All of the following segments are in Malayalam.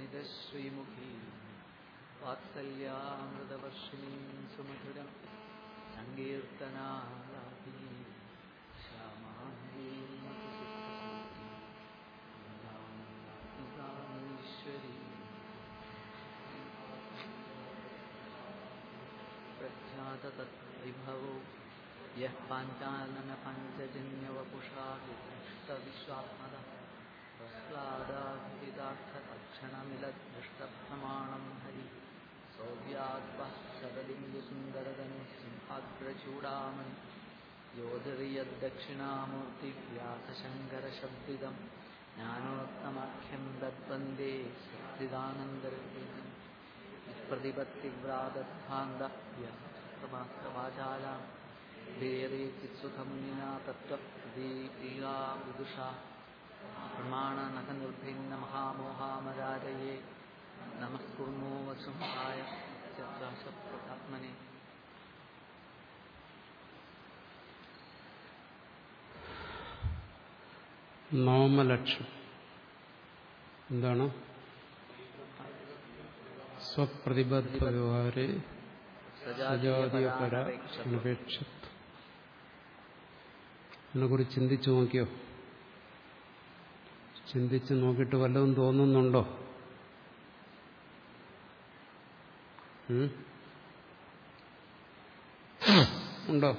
स्निजश्रीमुखी वात्सल्यामृतवर्षिणीं सुमधुरं सङ्कीर्तनालापिनी श्यामाङ्गीश्वरी प्रख्याततद्विभवो यः पाञ्चाननपञ्चजन्यवपुषा विष्टविश्वात्मदः लादार्थक्षणमिलद्रष्टप्रमाणं हरि सौव्यात्पः शिमिलसुन्दरदनुसिंहाग्रचूडामणि सिंहाग्रचूडामणि यद्दक्षिणामूर्तिव्यासशङ्करशब्दिदं ज्ञानोत्तमाख्यं दद्वन्दे वेदे चित्सुखमुनिना विना तत्त्वप्रीवाविदुषा प्रमाणनखनिर्भिन्नमहामोहामराजये नमः कुर्मो वसुंहाय चत्राशप्रतात्मने നാമലക്ഷ്യം എന്താണ് സ്വപ്രതിബദ്ധ വ്യവഹാരെ സജാതീയപര അനപേക്ഷത്വം അതിനെക്കുറിച്ച് ചിന്തിച്ചു നോക്കിയോ ചിന്തിച്ച് നോക്കിയിട്ട് വല്ലതും തോന്നുന്നുണ്ടോ? ഉണ്ടോ?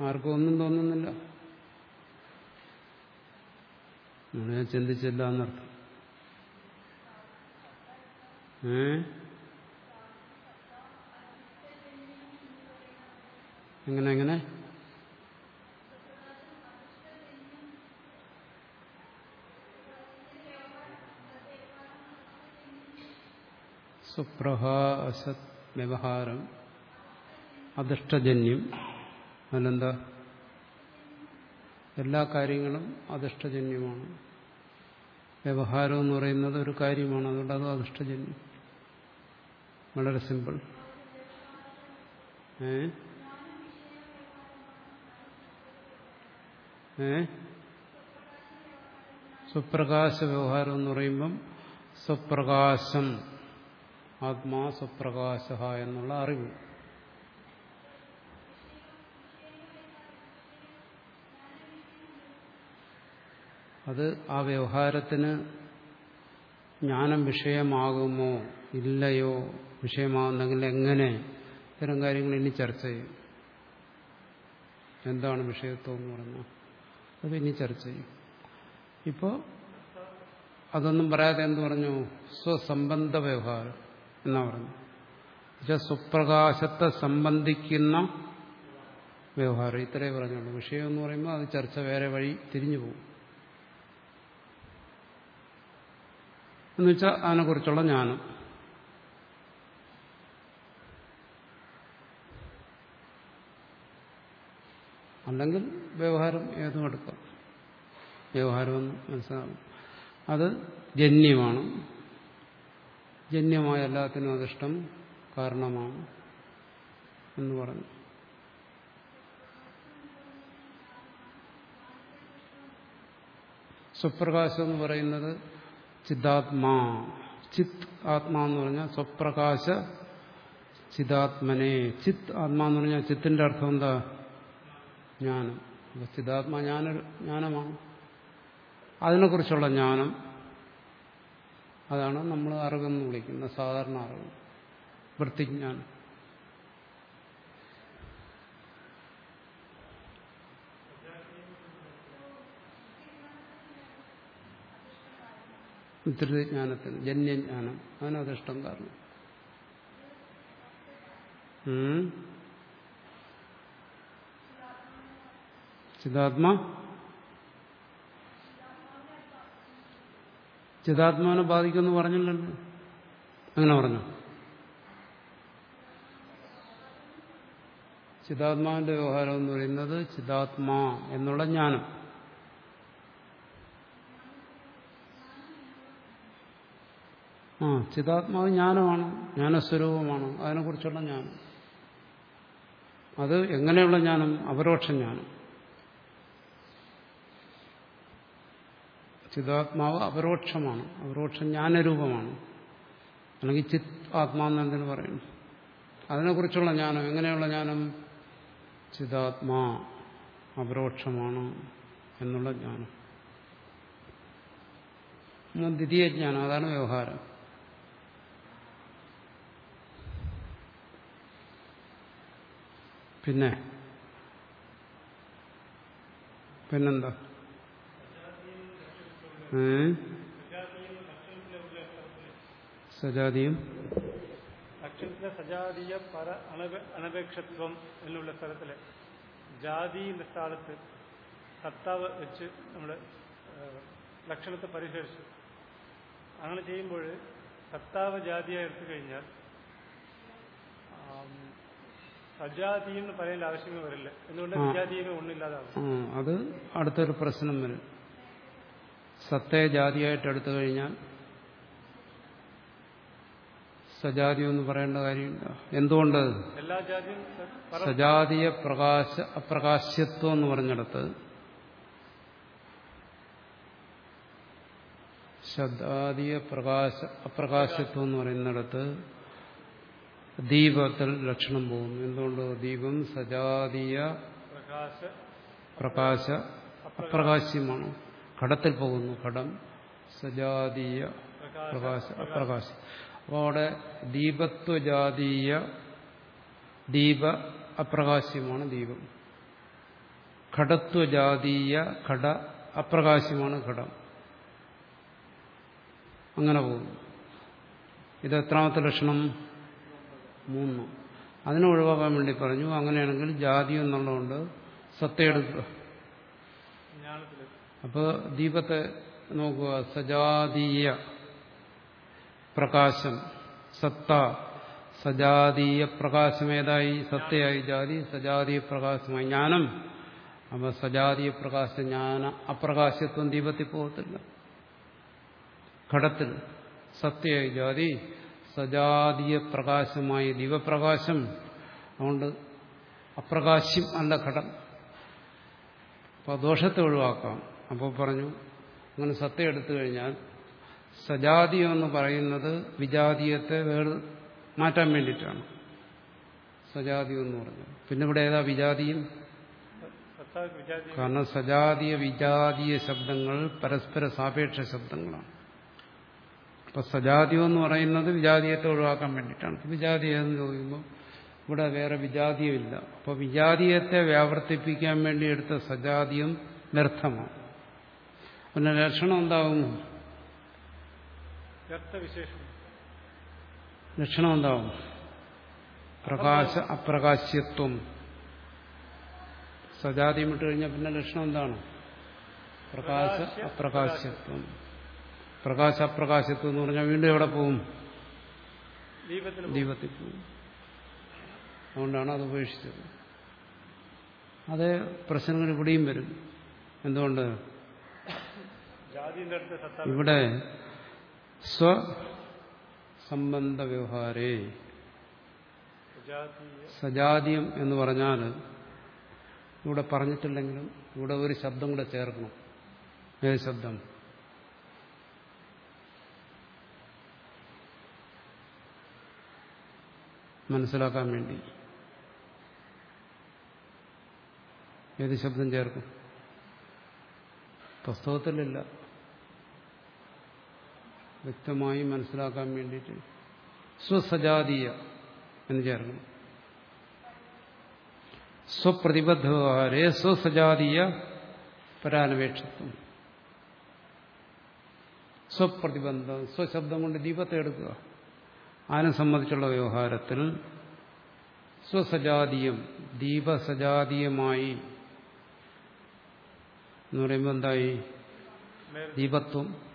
ആർക്കും ഒന്നും തോന്നുന്നില്ല. ഞാൻ ചിന്തിച്ചില്ല എന്നർത്ഥം. ഏ? എങ്ങനെ എങ്ങനെ? സുപ്രഹാസത് വ്യവഹാരം അധിഷ്ഠജന്യം. അതിലെന്താ എല്ലാ കാര്യങ്ങളും അധിഷ്ഠജന്യമാണ്. വ്യവഹാരം എന്ന് പറയുന്നത് ഒരു കാര്യമാണ്. അതുകൊണ്ട് അത് അധിഷ്ഠജന്യം. വളരെ സിമ്പിൾ. ഏ? ഏ? സ്വപ്രകാശ വ്യവഹാരം എന്ന് പറയുമ്പം സ്വപ്രകാശം ആത്മാ സ്വപ്രകാശ എന്നുള്ള അറിവ്. അത് ആ വ്യവഹാരത്തിന് ജ്ഞാനം വിഷയമാകുമോ ഇല്ലയോ വിഷയമാകുന്നെങ്കിൽ എങ്ങനെ? ഇത്തരം കാര്യങ്ങൾ ഇനി ചർച്ച ചെയ്യും. എന്താണ് വിഷയത്വം എന്ന് പറഞ്ഞാൽ? അത് ഇനി ചർച്ച ചെയ്യും. ഇപ്പോൾ അതൊന്നും പറയാതെ എന്ത് പറഞ്ഞു? സ്വസംബന്ധ വ്യവഹാരം. എന്നാ പറഞ്ഞു സ്വപ്രകാശത്തെ സംബന്ധിക്കുന്ന വ്യവഹാരം ഇത്രേ പറഞ്ഞുള്ളൂ. വിഷയം എന്ന് പറയുമ്പോൾ അത് ചർച്ച വേറെ വഴി തിരിഞ്ഞു പോകും. എന്നുവെച്ചാൽ അതിനെക്കുറിച്ചുള്ള ജ്ഞാനം. അല്ലെങ്കിൽ വ്യവഹാരം ഏതും എടുക്കാം. വ്യവഹാരമെന്ന് മനസ്സിലാകും അത് ജന്യമാണ്. ജന്യമായ എല്ലാത്തിനും അതിഷ്ടം കാരണമാണ് എന്ന് പറഞ്ഞു. സ്വപ്രകാശം എന്ന് പറയുന്നത് ചിദാത്മാ. ചിത് ആത്മാ എന്ന് പറഞ്ഞാൽ സ്വപ്രകാശ ചിതാത്മനെ ചിത് ആത്മാ എന്ന് പറഞ്ഞാൽ ചിത്തിന്റെ അർത്ഥം എന്താ? ജ്ഞാനം. ചിതാത്മാ ജ്ഞാന ജ്ഞാനമാണ്. അതിനെക്കുറിച്ചുള്ള ജ്ഞാനം അതാണ് നമ്മൾ അറിവെന്ന് വിളിക്കുന്ന സാധാരണ അറിവ്. വൃത്തിജ്ഞാനം. വിദ്യുതജ്ഞാനത്തിന് ജന്യജ്ഞാനം. അതിനതിഷ്ടം കാരണം. ചിതാത്മ ചിതാത്മാ ചിതാത്മാവിനെ ബാധിക്കുമെന്ന് പറഞ്ഞില്ലല്ലോ. അങ്ങനെ പറഞ്ഞു. ചിതാത്മാവിന്റെ വ്യവഹാരം എന്ന് പറയുന്നത് ചിതാത്മാ എന്നുള്ള ജ്ഞാനം. ആ ചിതാത്മാവ് ജ്ഞാനമാണ് ജ്ഞാനസ്വരൂപമാണ് അതിനെക്കുറിച്ചുള്ള ജ്ഞാനം. അത് എങ്ങനെയുള്ള ജ്ഞാനം? അപരോക്ഷ ജ്ഞാനം. ചിതാത്മാവ് അപരോക്ഷമാണ്. അപരോക്ഷം ജ്ഞാനരൂപമാണ്. അല്ലെങ്കിൽ ചിത് ആത്മാന്ന് എന്തിനു പറയുന്നു അതിനെക്കുറിച്ചുള്ള ജ്ഞാനം എങ്ങനെയുള്ള ജ്ഞാനം? ചിതാത്മാ അപരോക്ഷമാണ് എന്നുള്ള ജ്ഞാനം. ദ്വിതീയ ജ്ഞാനം അതാണ് വ്യവഹാരം. പിന്നെ പിന്നെന്താ? സജാതിയും. അക്ഷരത്തിലെ സജാതീയ പര അനപേക്ഷത്വം എന്നുള്ള സ്ഥലത്തിലെ ജാതി എന്ന സ്ഥാനത്ത് സത്താവ് വെച്ച് നമ്മൾ ലക്ഷണത്തെ പരിശോധിച്ചു. അങ്ങനെ ചെയ്യുമ്പോൾ സത്താവ് ജാതിയായി എടുത്തു കഴിഞ്ഞാൽ സജാതി എന്ന് പറയേണ്ട ആവശ്യമേ വരില്ല. എന്തുകൊണ്ട്. വിജാതീയമേ ഒന്നില്ലാതാവും? അത് അടുത്തൊരു പ്രശ്നം വരും. സത്തയെ ജാതിയായിട്ട് എടുത്തു കഴിഞ്ഞാൽ സജാതി എന്ന് പറയേണ്ട കാര്യമില്ല. എന്തുകൊണ്ട്? സജാതീയ പ്രകാശ അപ്രകാശ്യത്വം എന്ന് പറഞ്ഞിടത്ത് ശബ്ദാതീയ പ്രകാശ അപ്രകാശത്വം എന്ന് പറയുന്നിടത്ത് ദീപത്തിൽ ലക്ഷണം പോകും എന്തുകൊണ്ട്? ദീപം സജാതീയ പ്രകാശ പ്രകാശ അപ്രകാശ്യമാണ്. ഘടത്തിൽ പോകുന്നു. ഘടം സജാതീയ പ്രകാശ അപ്രകാശം അപ്പോൾ അവിടെ ദീപത്വജാതീയ ദീപ അപ്രകാശ്യമാണ് ദീപം. ഘടത്വജാതീയ ഘട അപ്രകാശ്യമാണ് ഘടം അങ്ങനെ പോകുന്നു. ഇത് എത്രാമത്തെ ലക്ഷണം? മൂന്ന്. അതിനെ ഒഴിവാക്കാൻ വേണ്ടി പറഞ്ഞു അങ്ങനെയാണെങ്കിൽ ജാതി എന്നുള്ളതുകൊണ്ട് സത്തയെടുക്കുക അപ്പോൾ ദീപത്തെ നോക്കുക. സജാതീയ പ്രകാശം. സത്ത. സജാതീയ പ്രകാശമേതായി? സത്തയായി ജാതി. സജാതീയ പ്രകാശമായി ജ്ഞാനം. അപ്പോൾ സജാതീയ പ്രകാശ ജ്ഞാന അപ്രകാശത്വം ദീപത്തിൽ പോകത്തില്ല. ഘടത്തിൽ സത്യയായി ജാതി. സജാതീയ പ്രകാശമായ ദീപപ്രകാശം. അതുകൊണ്ട് അപ്രകാശ്യം അല്ല ഘടം. അപ്പോൾ ദോഷത്തെ ഒഴിവാക്കാം. അപ്പോൾ പറഞ്ഞു അങ്ങനെ സത്യം എടുത്തു കഴിഞ്ഞാൽ സജാതീയം എന്ന് പറയുന്നത് വിജാതീയത്തെ വേറെ മാറ്റാൻ വേണ്ടിയിട്ടാണ്. സജാതീയം എന്ന് പറഞ്ഞത് പിന്നെ ഇവിടെ ഏതാ വിജാതീയം? കാരണം സജാതീയ വിജാതീയ ശബ്ദങ്ങൾ പരസ്പര സാപേക്ഷ ശബ്ദങ്ങളാണ്. അപ്പൊ സജാതീയം എന്ന് പറയുന്നത് വിജാതീയത്തെ ഒഴിവാക്കാൻ വേണ്ടിയിട്ടാണ്. വിജാതീയം എന്ന് ചോദിക്കുമ്പോൾ ഇവിടെ വേറെ വിജാതീയമില്ല. അപ്പോൾ വിജാതീയത്തെ വ്യാവർത്തിപ്പിക്കാൻ വേണ്ടി എടുത്ത സജാതീയം വ്യർത്ഥമാണ്. പിന്നെ ലക്ഷണം എന്താകുന്നു ലക്ഷണം എന്താവും പ്രകാശ അപ്രകാശ്യത്വം. സജാതി ഇട്ട് കഴിഞ്ഞാൽ പിന്നെ ലക്ഷണം എന്താണ്? പ്രകാശ അപ്രകാശ്യത്വം. പ്രകാശ അപ്രകാശത്വം എന്ന് പറഞ്ഞാൽ വീണ്ടും എവിടെ പോവും. ദീപത്തിൽ പോവും. അതുകൊണ്ടാണ് അത് ഉപേക്ഷിച്ചത്. അതേ പ്രശ്നങ്ങൾ ഇവിടെയും വരും. എന്തുകൊണ്ട്? ഇവിടെ സ്വസംബന്ധ വ്യവഹാരേ സജാതീയം എന്ന് പറഞ്ഞാൽ ഇവിടെ പറഞ്ഞിട്ടില്ലെങ്കിലും ഇവിടെ ഒരു ശബ്ദം കൂടെ ചേർക്കണം. ഏത് ശബ്ദം? മനസ്സിലാക്കാൻ വേണ്ടി. ഏത് ശബ്ദം ചേർക്കും? പുസ്തകത്തിലില്ല. വ്യക്തമായി മനസ്സിലാക്കാൻ വേണ്ടിയിട്ട് സ്വസജാതീയ എന്ന് ചേർക്കണം സ്വപ്രതിബദ്ധ വ്യവഹാരേ സ്വസജാതീയ പരാനപേക്ഷത്വം. സ്വപ്രതിബന്ധം സ്വശബ്ദം കൊണ്ട് ദീപത്തെ എടുക്കുക. അതിനെ സംബന്ധിച്ചുള്ള വ്യവഹാരത്തിൽ സ്വസജാതീയം ദീപസജാതീയമായി എന്ന് പറയുമ്പോൾ എന്തായി? ദീപത്വം.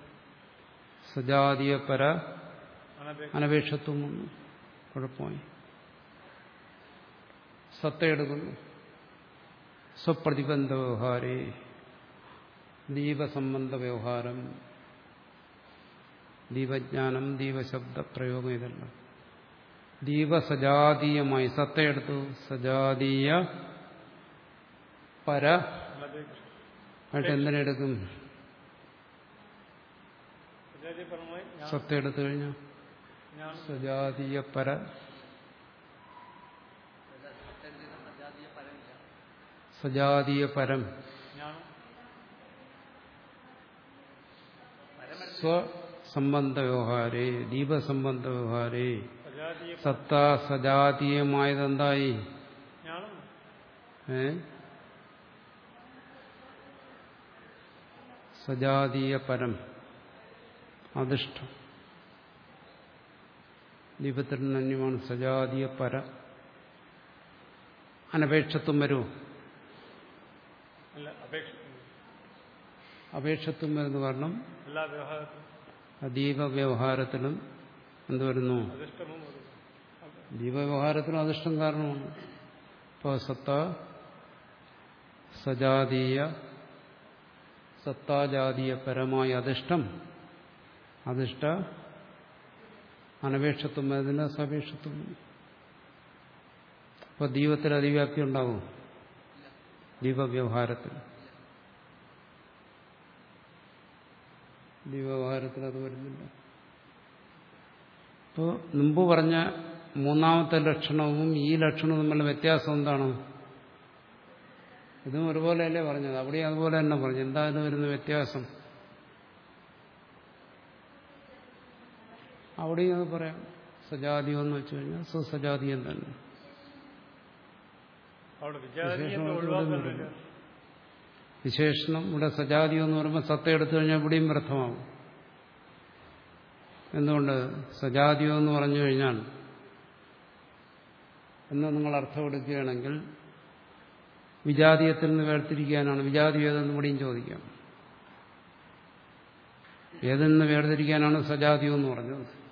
സജാതീയ പര അനപേക്ഷ അനപേക്ഷത്വം വന്നു. കുഴപ്പമായി സത്തയെടുക്കുന്നു. സ്വപ്രതിബന്ധ വ്യവഹാരേ ദീപസംബന്ധ വ്യവഹാരം ദീപജ്ഞാനം ദീപശബ്ദ പ്രയോഗം ഇതെല്ലാം. ദീപസജാതീയമായി സത്തയെടുത്തു. സജാതീയ പര ആയിട്ട് എന്തിനെടുക്കും? സത്ത എടുത്തു കഴിഞ്ഞാൽ സജാതീയ പര സജാതീയ പരം സ്വസംബന്ധ വ്യവഹാരേ ദീപസംബന്ധ വ്യവഹാരേ സത്ത സജാതീയമായതെന്തായി? ഏ? സജാതീയ പരം അധിഷ്ഠം. ദീപത്തിനന്യമാണ് സജാതീയ പര. അനപേക്ഷത്വം വരുമോ അപേക്ഷത്വം വരുന്ന കാരണം അതീവ വ്യവഹാരത്തിലും എന്ത് വരുന്നു? അധിഷ്ഠമും വരുന്നു? അത് ദീപവ്യവഹാരത്തിനും അധിഷ്ഠം കാരണമാണ്. ഇപ്പോൾ സത്ത സജാതീയ സത്താജാതീയ പരമായ അധിഷ്ഠം അധിഷ്ഠ അനപേക്ഷത്വം അതിന് സപേക്ഷത്വം. അപ്പോൾ ദീപത്തിൽ അതിവ്യാപ്തി ഉണ്ടാവും. ദീപവ്യവഹാരത്തിൽ. ദീപവ്യവഹാരത്തിൽ അത് വരുന്നില്ല. ഇപ്പോൾ മുമ്പ് പറഞ്ഞ മൂന്നാമത്തെ ലക്ഷണവും ഈ ലക്ഷണവും തമ്മിലുള്ള വ്യത്യാസം എന്താണ്? ഇതും ഒരുപോലെയല്ലേ പറഞ്ഞത്? അവിടെ അതുപോലെ തന്നെ പറഞ്ഞു. എന്താ എന്തായാലും വരുന്ന വ്യത്യാസം? അവിടെയും അത് പറയാം. സജാതീയം എന്ന് വെച്ചു കഴിഞ്ഞാൽ സുസജാതീയം തന്നെ വിശേഷണം ഇവിടെ സജാതീയം എന്ന് പറയുമ്പോൾ സത്ത എടുത്തു കഴിഞ്ഞാൽ ഇവിടെയും വ്യർത്ഥമാവും. എന്തുകൊണ്ട്? സജാതീയം എന്ന് പറഞ്ഞു കഴിഞ്ഞാൽ എന്ന് നിങ്ങൾ അർത്ഥമെടുക്കുകയാണെങ്കിൽ വിജാതീയത്തിൽ നിന്ന് വേർതിരിക്കാനാണ്. വിജാതീയം ഏതെന്ന് ഇവിടെയും ചോദിക്കാം. ഏതിൽ നിന്ന് വേർതിരിക്കാനാണ് സജാതീയം എന്ന് പറഞ്ഞത്?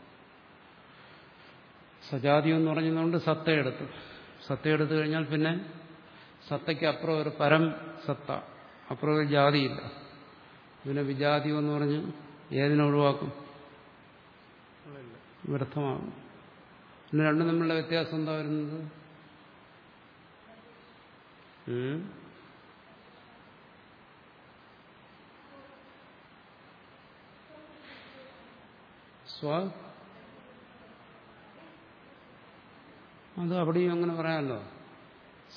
സജാതീയം എന്ന് പറഞ്ഞതുകൊണ്ട് സത്തയെടുത്തു. സത്തയെടുത്തു കഴിഞ്ഞാൽ പിന്നെ സത്തയ്ക്ക് അപ്പുറം ഒരു പരം സത്ത. അപ്പുറം ഒരു ജാതിയില്ല. പിന്നെ വിജാതിയോ എന്ന് പറഞ്ഞ് ഏതിനെ ഒഴിവാക്കും? വ്യർത്ഥമാകും. പിന്നെ രണ്ടും തമ്മിലുള്ള വ്യത്യാസം എന്താ വരുന്നത്? സ്വ അത് അവിടെയും അങ്ങനെ പറയാമല്ലോ.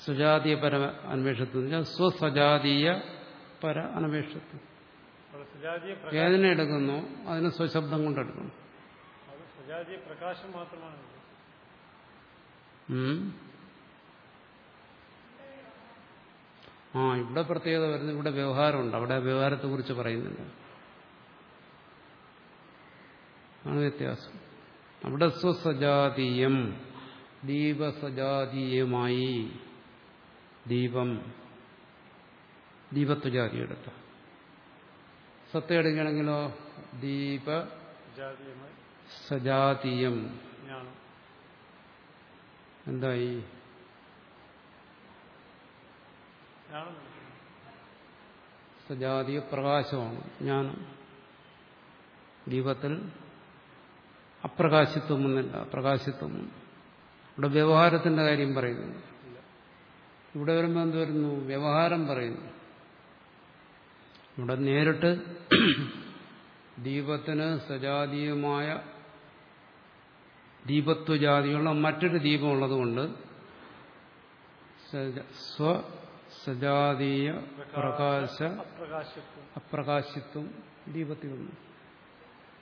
സുജാതീയ പര വെച്ചാൽ സ്വസജാതീയ പര പ്രകാശം ഏതിനെ എടുക്കുന്നു? അതിന് സ്വശബ്ദം കൊണ്ടെടുക്കുന്നു പ്രകാശം മാത്രമാണ്. ആ ഇവിടെ പ്രത്യേകത വരുന്നത് ഇവിടെ വ്യവഹാരമുണ്ട്. അവിടെ വ്യവഹാരത്തെ കുറിച്ച് പറയുന്നുണ്ട്. ആണ് വ്യത്യാസം. അവിടെ സ്വസജാതീയം ദീപസജാതീയമായി ദീപം ദീപത്വജാതി എടുത്ത സത്ത എടുക്കുകയാണെങ്കിലോ ദീപ സജാതീയം എന്തായി? സജാതീയ പ്രകാശമാണ്. ജ്ഞാനം. ദീപത്തിൽ അപ്രകാശിത്വമൊന്നുമില്ല. പ്രകാശിത്വം. ഇവിടെ വ്യവഹാരത്തിന്റെ കാര്യം പറയുന്നു. ഇവിടെ വരുമ്പോൾ എന്ത് വരുന്നു? വ്യവഹാരം പറയുന്നു. ഇവിടെ നേരിട്ട് ദീപത്തിന് സജാതീയമായ ദീപത്വജാതിയുള്ള മറ്റൊരു ദീപമുള്ളതുകൊണ്ട് സ്വ സജാതീയ പ്രകാശ അപ്രകാശത്വം ദീപത്തിൽ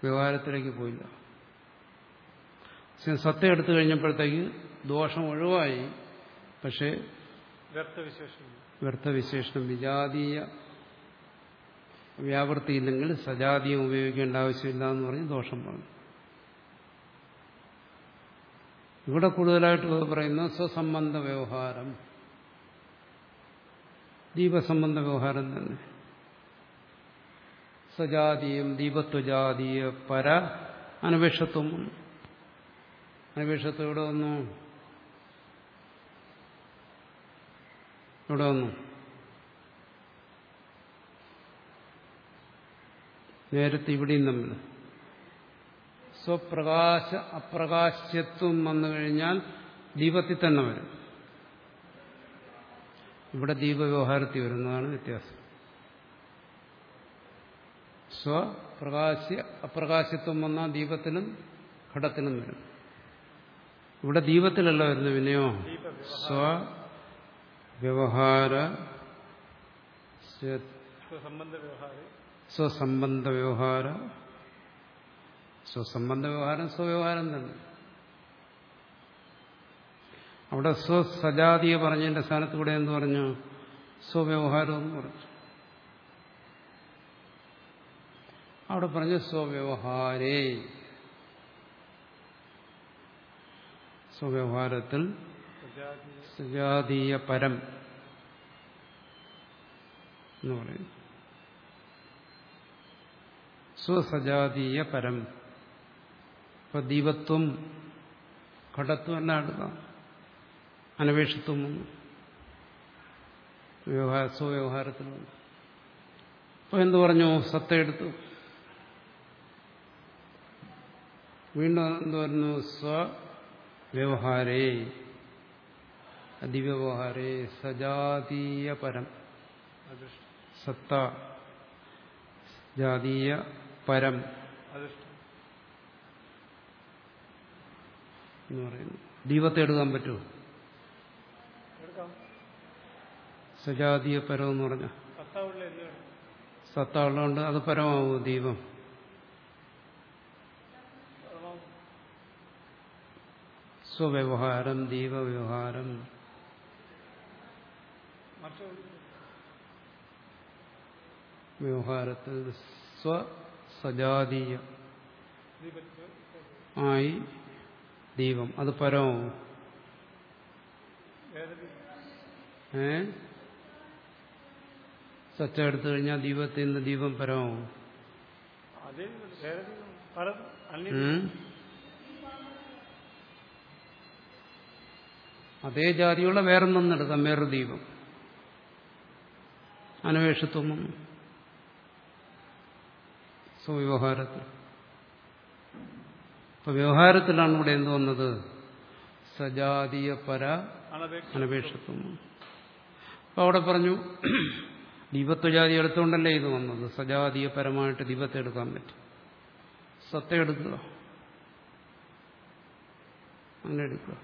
വ്യവഹാരത്തിലേക്ക് പോയില്ല. സത്യം എടുത്തു കഴിഞ്ഞപ്പോഴത്തേക്ക് ദോഷം ഒഴിവായി. പക്ഷേ വ്യർത്ഥവിശേഷം. വ്യർത്ഥവിശേഷണം വിജാതീയ വ്യാവൃത്തിയില്ലെങ്കിൽ സജാതീയം ഉപയോഗിക്കേണ്ട ആവശ്യമില്ല എന്ന് പറഞ്ഞ് ദോഷം പറഞ്ഞു. ഇവിടെ കൂടുതലായിട്ട് പറയുന്ന സ്വസംബന്ധ വ്യവഹാരം. ദീപസംബന്ധ വ്യവഹാരം തന്നെ. സജാതീയം ദീപത്വജാതീയ പര അനപേക്ഷത്വം. അനപേക്ഷത്വം ഇവിടെ വന്നു. ഇവിടെ വന്നു. നേരത്തെ ഇവിടെയും തമ്മിൽ. സ്വപ്രകാശ അപ്രകാശ്യത്വം വന്നു കഴിഞ്ഞാൽ ദീപത്തിൽ തന്നെ വരും. ഇവിടെ ദീപവ്യവഹാരത്തിൽ വരുന്നതാണ് വ്യത്യാസം. സ്വപ്രകാശ അപ്രകാശത്വം വന്നാൽ ദീപത്തിനും ഘടത്തിനും വരും. ഇവിടെ ദീപത്തിലല്ല വരുന്നത് പിന്നെയോ സ്വ വ്യവഹാര സ്വസംബന്ധ വ്യവഹാരം. സ്വസംബന്ധ വ്യവഹാര. സ്വവ്യവഹാരം തന്നെ. അവിടെ സ്വസജാതിയെ പറഞ്ഞതിന്റെ സ്ഥാനത്ത് ഇവിടെ എന്ന് പറഞ്ഞു? സ്വവ്യവഹാരം എന്ന് പറഞ്ഞു. അവിടെ പറഞ്ഞു സ്വവ്യവഹാരേ. സ്വവ്യവഹാരത്തിൽ സജാതീയ പരം എന്ന് പറയുന്നു. സ്വസജാതീയ പരം ഇപ്പൊ ദീപത്വം ഘടത്വം എല്ലാം വന്നു. വ്യവഹാര സ്വവ്യവഹാരത്തിൽ വന്നു അപ്പൊ എന്തു പറഞ്ഞു? സത്ത എടുത്തു. വീണ്ടും എന്തു പറഞ്ഞു? സ്വവ്യവഹാരേ. അതിവ്യവഹാരേ സജാതീയ പരം. സത്ത. ജാതീയ പരം. എന്ന് പറയുന്നു. ദീപത്തെ എടുക്കാൻ പറ്റുമോ? സജാതീയ പരം എന്ന് പറഞ്ഞ? സത്ത ഉള്ളതുകൊണ്ട് അത് പരമാവോ ദീപം? സ്വവ്യവഹാരം ദീപവ്യവഹാരം. വ്യവഹാരത്തിൽ സ്വസജാതീയ ആയി ദീപം. അത് പരമോ? ഏ? സച്ച എടുത്തു കഴിഞ്ഞാൽ ദീപത്തിൽ നിന്ന് ദീപം പരമാവും അതേ ജാതിയുള്ള വേറെ നിന്നെടുക്കാം വേറൊരു ദീപം. അനവേഷത്വം വന്നു. സ്വവ്യവഹാരത്തിൽ ഇപ്പൊ വ്യവഹാരത്തിലാണ് ഇവിടെ എന്ത് വന്നത്? സജാതീയ പര അനപേക്ഷ അനപേക്ഷത്വം അപ്പൊ അവിടെ പറഞ്ഞു ദീപത്വജാതി എടുത്തുകൊണ്ടല്ലേ ഇത് വന്നത്? സജാതീയ പരമായിട്ട് ദീപത്തെ എടുക്കാൻ പറ്റും. സത്ത എടുക്കുക. അങ്ങനെ എടുക്കുക.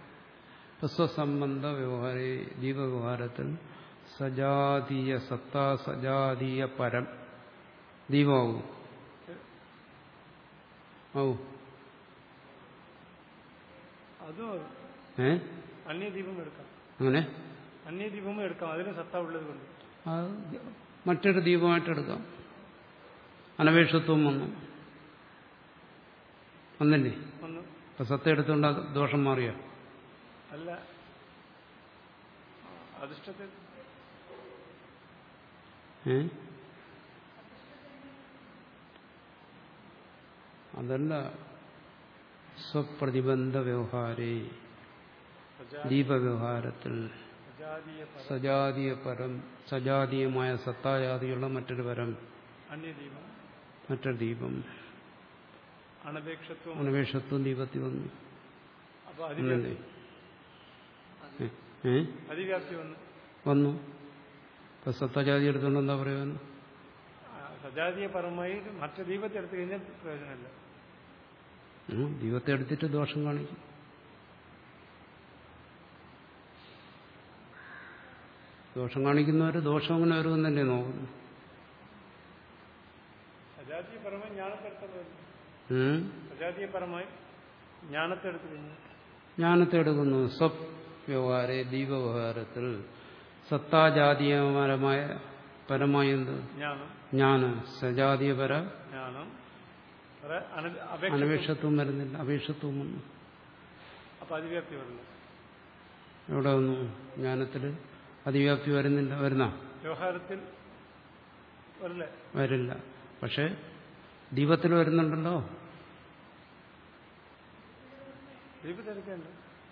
സ്വസംബന്ധ വ്യവഹാര ദീപവ്യവഹാരത്തിൽ സജാതീയ സത്ത സജാതീയ പരം. ദീപമാവും ആവും. അതോ ഏ? അന്യദീപം എടുക്കാം. അങ്ങനെ? അന്യദീപം എടുക്കാം. അതിന് സത്ത ഉള്ളത് കൊണ്ട്. മറ്റൊരു ദീപമായിട്ട് എടുക്കാം. അനപേക്ഷത്വം വന്നു. വന്നില്ലേ? സത്ത എടുത്തുകൊണ്ട് ദോഷം മാറിയോ? അല്ല. അധിഷ്ഠത്തിൽ അതല്ല സ്വപ്രതിബന്ധ വ്യവഹാരേ. ദീപവ്യവഹാരത്തിൽ സജാതീയ പരം സജാതീയമായ സത്താജാതിയുള്ള മറ്റൊരു പരം. മറ്റൊരു ദീപം. അണപേക്ഷത്വം. ദീപത്തിൽ വന്നു. വന്നു. ഇപ്പൊ സത്വജാതി എടുത്തുകൊണ്ട് എന്താ പറയുവാൻ സജാതിയെ പരമായി മറ്റു ദീപത്തെ എടുത്തു കഴിഞ്ഞാൽ പ്രയോജനമില്ല. ദീപത്തെ എടുത്തിട്ട് ദോഷം കാണിക്കും. ദോഷം കാണിക്കുന്നവര് ദോഷം അങ്ങനെ നോക്കുന്നു. ജ്ഞാനത്തെ എടുത്തു കഴിഞ്ഞാൽ ജ്ഞാനത്തെ എടുക്കുന്നു. സ്വപ് വ്യവഹാര ദീപവ്യവഹാരത്തിൽ സത്താജാതീയപരമായ പരമായ എന്ത്? ജ്ഞാനം. സജാതീയപര അനപേക്ഷത്വം വരുന്നില്ല. അപേക്ഷത്വം വന്നു. അതിവ്യാപ്തി വരില്ല എവിടെ വന്നു? ജ്ഞാനത്തിൽ അതിവ്യാപ്തി വരുന്നില്ല. വരുന്ന? വ്യവഹാരത്തിൽ വരില്ലേ. പക്ഷെ ദീപത്തിൽ വരുന്നുണ്ടല്ലോ.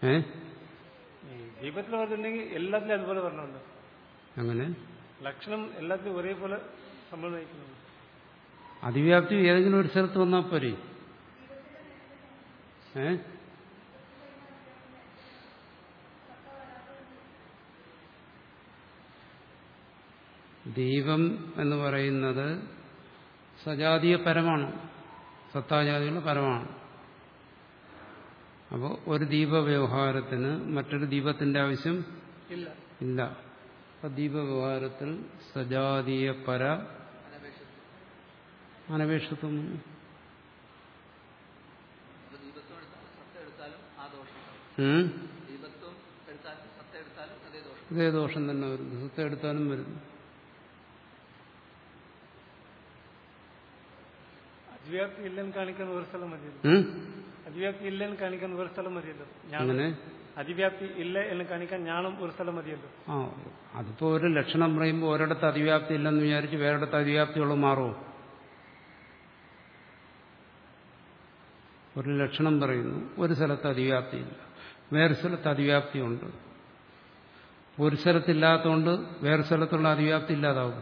ഏ? ദീപത്തിൽ പറഞ്ഞിട്ടുണ്ടെങ്കിൽ എല്ലാത്തിലും അതുപോലെ പറഞ്ഞുണ്ട് അങ്ങനെ ലക്ഷണം എല്ലാത്തിലും ഒരേപോലെ നമ്മൾ അതിവ്യാപ്തി ഏതെങ്കിലും ഒരു സ്ഥലത്ത് വന്നാൽ പോരെ? ഏ? ദീപം എന്ന് പറയുന്നത് സജാതീയ പരമാണ് സത്താജാതികളുടെ പരമാണ്. അപ്പോൾ ഒരു ദീപ വ്യവഹാരത്തിന് മറ്റൊരു ദീപത്തിന്റെ ആവശ്യം ഇല്ല. ഇല്ല. ദീപ വ്യവഹാരത്തിൽ സജാതീയ പര അനപേക്ഷിത്വം. അപ്പൊ അതേ ദോഷം. ഇതേ ദോഷം തന്നെ വരുന്നു. സത്ത എടുത്താലും വരുന്നു. അജ്വ്യാപ്തി ഇല്ലെന്ന് കാണിക്കുന്ന ഒരു സ്ഥലം മതിയല്ലോ. ഉം? ഇല്ല എന്ന് കാണിക്കാൻ ഒരു സ്ഥലം മതിയല്ലോ. അങ്ങനെ അതിവ്യാപ്തി ഇല്ല എന്ന് കാണിക്കാൻ ഞാനും ഒരു സ്ഥലം മതിയല്ലോ. ആ അതിപ്പോ ഒരു ലക്ഷണം പറയുമ്പോൾ ഒരിടത്ത് അതിവ്യാപ്തി ഇല്ലെന്ന് വിചാരിച്ച് വേറിടത്ത് അതിവ്യാപ്തിയുള്ള മാറുമോ ഒരു ലക്ഷണം പറയുന്നു ഒരു സ്ഥലത്ത് അതിവ്യാപ്തിയില്ല വേറെ സ്ഥലത്ത് അതിവ്യാപ്തിയുണ്ട് ഒരു സ്ഥലത്തില്ലാത്തതുകൊണ്ട് വേറെ സ്ഥലത്തുള്ള അതിവ്യാപ്തി ഇല്ലാതാവും.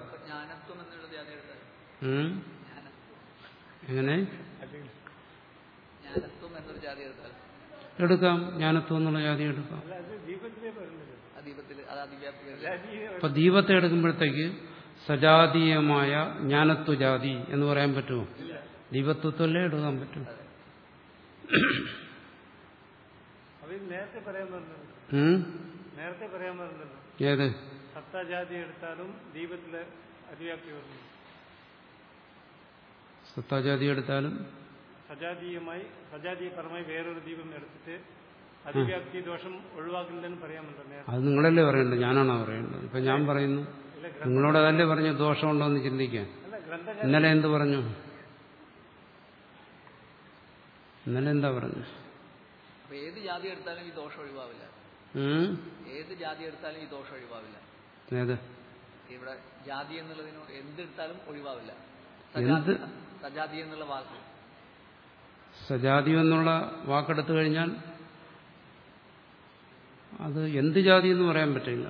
എങ്ങനെ? ജാതി എടുക്കാം. ജ്ഞാനത്വം എന്നുള്ള ജാതി എടുക്കാം. അപ്പൊ ദീപത്തെ എടുക്കുമ്പോഴത്തേക്ക് സജാതീയമായ ജ്ഞാനത്വ ജാതി എന്ന് പറയാൻ പറ്റുമോ? ദീപത്വത്തല്ലേ എടുക്കാൻ പറ്റും. നേരത്തെ പറയാൻ നേരത്തെ പറയാൻ പറഞ്ഞല്ലോ ഏത്? സത്താജാതി എടുത്താലും ദീപത്തിലെ അതിവ്യാപ്തി വരുന്നു. സത്താജാതി എടുത്താലും സജാതീയമായി സജാതീയപരമായി വേറൊരു ദീപം എടുത്തിട്ട് അതിവ്യാപ്തി ദോഷം ഒഴിവാക്കില്ലെന്ന് പറയാമല്ലോ അത് നിങ്ങളല്ലേ പറയണ്ടത്? ഞാനാണോ പറയേണ്ടത്? ഇപ്പൊ ഞാൻ പറയുന്നു. നിങ്ങളോട് അതല്ലേ പറഞ്ഞു ദോഷമുണ്ടോ എന്ന് ചിന്തിക്കാൻ? ഇന്നലെ എന്ത് പറഞ്ഞു? ഇന്നലെ എന്താ പറഞ്ഞു? ഏത് ജാതി എടുത്താലും ഈ ദോഷം ഒഴിവാവില്ല? ഏത് ജാതി എടുത്താലും ഈ ദോഷം ഒഴിവാവില്ല. ഏത്? ഇവിടെ ജാതി എന്നുള്ളതിനോട് എന്തെടുത്താലും ഒഴിവാവില്ല. സജാതി എന്നുള്ള വാക്ക്. സജാതി എന്നുള്ള വാക്കെടുത്തു കഴിഞ്ഞാൽ അത് എന്ത് ജാതി എന്ന് പറയാൻ പറ്റില്ല.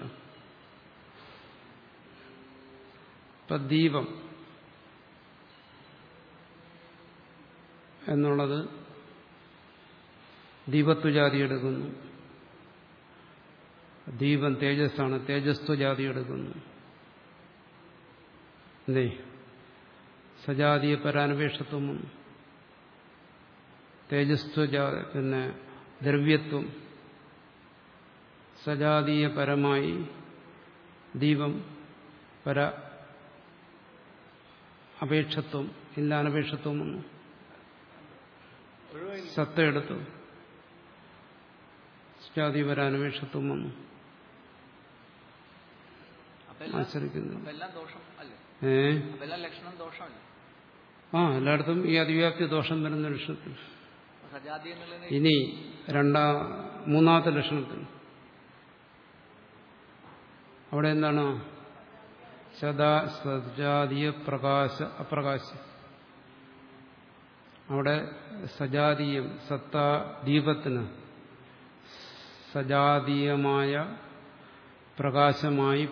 ഇപ്പൊ ദീപം എന്നുള്ളത് ദീപത്വ ജാതി എടുക്കുന്നു. ദീപം തേജസ്സാണ് തേജസ്വജാതി എടുക്കുന്നു. സജാതീയ പരാനപേക്ഷത്വം വന്നു തേജസ്ത്വ ജാ- പിന്നെ ദ്രവ്യത്വം സജാതീയ പരമായി ദീപം പര അപേക്ഷത്വം ഇല്ല അനപേക്ഷത്വം വന്നു. സത്ത എടുത്തു. ജാതി പരാനപേക്ഷത്വം വന്നു മത്സരിക്കുന്നു ഏ? ആ എല്ലായിടത്തും ഈ അതിവ്യാപ്തി ദോഷം വരുന്ന ലക്ഷണത്തിൽ ഇനി രണ്ടാ മൂന്നാമത്തെ ലക്ഷണത്തിൽ. അവിടെ എന്താണ്? സദാ സജാതീയ പ്രകാശ അപ്രകാശം. അവിടെ സജാതീയം സത്താ ദീപത്തിന് സജാതീയമായ പ്രകാശമായി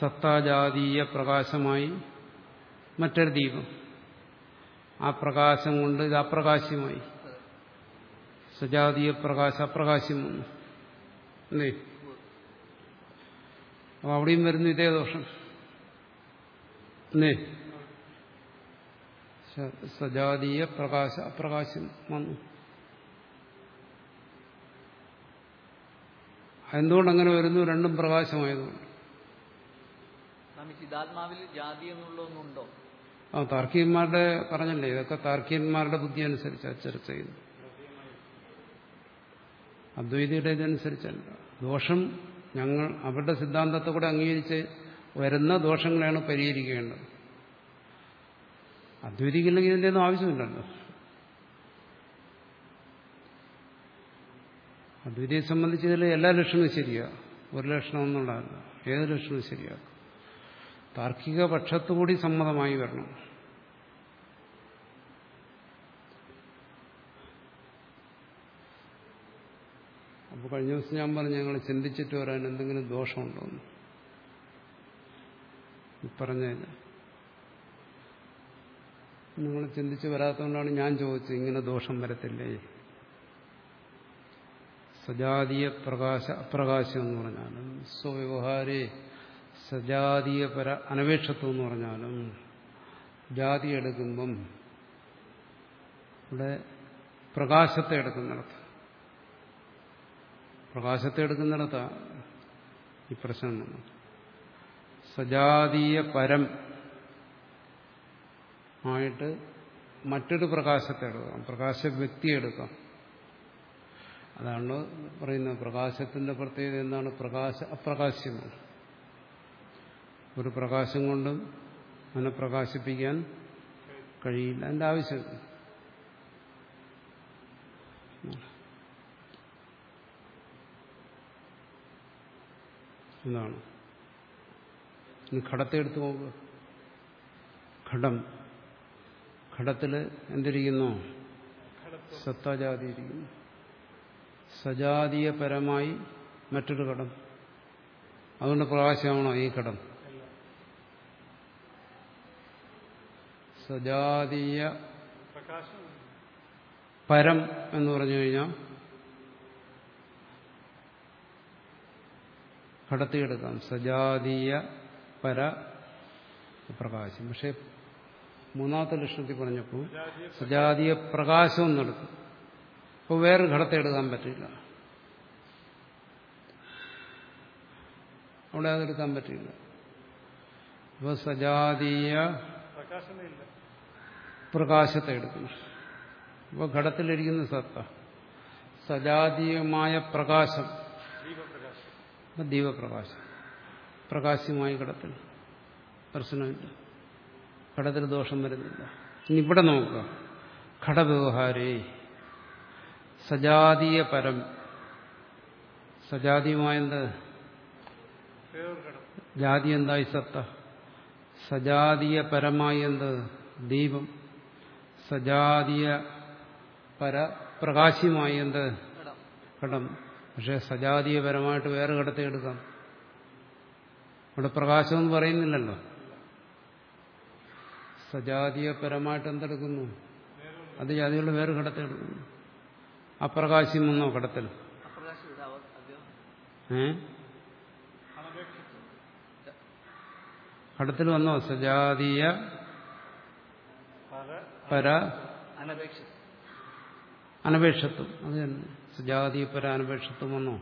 സത്താജാതീയ പ്രകാശമായി മറ്റൊരു ദീപം. ആ പ്രകാശം കൊണ്ട് ഇത് അപ്രകാശ്യമായി. സജാതീയ പ്രകാശ അപ്രകാശ്യം വന്നു. അല്ലേ? അപ്പൊ അവിടെയും വരുന്നു ഇതേ ദോഷം. അല്ലേ? സജാതീയ പ്രകാശ അപ്രകാശം വന്നു. എന്തുകൊണ്ട് അങ്ങനെ വരുന്നു? രണ്ടും പ്രകാശമായതുകൊണ്ട്. ചിതാത്മാവിൽ ജാതി എന്നുള്ളതൊന്നുണ്ടോ? ആ താർക്കികന്മാരുടെ പറഞ്ഞല്ലേ ഇതൊക്കെ താർക്കികന്മാരുടെ ബുദ്ധി അനുസരിച്ചാണ് ചർച്ച ചെയ്യുന്നത്. അദ്വൈതിയുടെ ഇതനുസരിച്ചല്ല. ദോഷം ഞങ്ങൾ അവരുടെ സിദ്ധാന്തത്തെ കൂടെ അംഗീകരിച്ച് വരുന്ന ദോഷങ്ങളെയാണ് പരിഹരിക്കേണ്ടത്. അദ്വൈതിക്കില്ലെങ്കിൽ ഇതിന്റെ ഒന്നും ആവശ്യമില്ലല്ലോ. അദ്വൈതിയെ സംബന്ധിച്ച് ഇതിൽ എല്ലാ ലക്ഷണവും ശരിയാണ് ഒരു ലക്ഷണം എന്നുള്ളതല്ല ഏത് ലക്ഷണവും ശരിയാക്കും. താർക്കിക പക്ഷത്തുകൂടി സമ്മതമായി വരണം. അപ്പോൾ കഴിഞ്ഞ ദിവസം ഞാൻ പറഞ്ഞു ഞങ്ങൾ ചിന്തിച്ചിട്ട് വരാൻ എന്തെങ്കിലും ദോഷമുണ്ടോന്ന്? പറഞ്ഞു നിങ്ങൾ ചിന്തിച്ച് വരാത്തതുകൊണ്ടാണ് ഞാൻ ചോദിച്ചത് ഇങ്ങനെ ദോഷം വരത്തില്ലേ? സജാതീയ പ്രകാശ അപ്രകാശം എന്ന് പറഞ്ഞാലും സ്വവ്യവഹാരേ സജാതീയ പര അനപേക്ഷത്വം എന്ന് പറഞ്ഞാലും ജാതി എടുക്കുമ്പം ഇവിടെ പ്രകാശത്തെ എടുക്കുന്നിടത്ത്. പ്രകാശത്തെ എടുക്കുന്നിടത്താ ഈ പ്രശ്നം സജാതീയ പരം ആയിട്ട് മറ്റൊരു പ്രകാശത്തെ എടുക്കാം. പ്രകാശ വ്യക്തി എടുക്കാം. അതാണ് പറയുന്നത് പ്രകാശത്തിന്റെ പ്രത്യേകത എന്താണ്? പ്രകാശ അപ്രകാശ്യമാണ്. ഒരു പ്രകാശം കൊണ്ട് അതിനെ പ്രകാശിപ്പിക്കാൻ കഴിയില്ല. അതിന്റെ ആവശ്യം. ഇതാണ് ഇനി ഘടത്തെ എടുത്തു നോക്കുക ഘടം. ഘടത്തിൽ എന്തിരിക്കുന്നു? സത്താജാതി ഇരിക്കുന്നു സജാതീയപരമായി മറ്റൊരു ഘടം. അതുകൊണ്ട് പ്രകാശമാണോ ഈ ഘടം? സജാതീയ പരം എന്ന് പറഞ്ഞു കഴിഞ്ഞാൽ കടത്തിയെടുക്കാം സജാതീയ പര പ്രകാശം. പക്ഷെ മൂന്നാമത്തെ ലക്ഷണത്തിൽ പറഞ്ഞപ്പോൾ സജാതീയ പ്രകാശം. എന്നെടുക്കും അപ്പോൾ വേറെ ഘടത്തെ എടുക്കാൻ പറ്റില്ല. അവിടെ അതെടുക്കാൻ പറ്റില്ല. അപ്പോൾ സജാതീയ പ്രകാശമേ ഇല്ല. പ്രകാശത്തെ എടുക്കുന്നു അപ്പോൾ ഘടത്തിലിരിക്കുന്ന സത്ത. സജാതീയമായ പ്രകാശം. ദീപപ്രകാശം. പ്രകാശ്യമായ ഘടത്തിൽ പ്രശ്നമില്ല. ഘടത്തിൽ ദോഷം വരുന്നില്ല. ഇനി ഇവിടെ നോക്കുക. ഘടവ്യവഹാരേ. സജാതീയ പരം. ഘടം ജാതി എന്തായി സത്ത? സജാതീയ പരമായി എന്ത്? ദീപം. സജാതീയ പര പ്രകാശ്യമായി എന്ത് ഘടം. പക്ഷെ സജാതീയപരമായിട്ട് വേറെ ഘടത്തെ എടുക്കാം. ഇവിടെ പ്രകാശം എന്ന് പറയുന്നില്ലല്ലോ. സജാതീയപരമായിട്ട് എന്തെടുക്കുന്നു? അത് ജാതികളുടെ വേറെ ഘടത്തെ എടുക്കുന്നു. അപ്രകാശം എന്നോ ഘടത്തിൽ ഘടത്തിൽ വന്നോ? സജാതീയ പര അനപേക്ഷിത. അനപേക്ഷത്വം. അത് തന്നെ. സുജാതി പര അനപേക്ഷത്വം വന്നോ?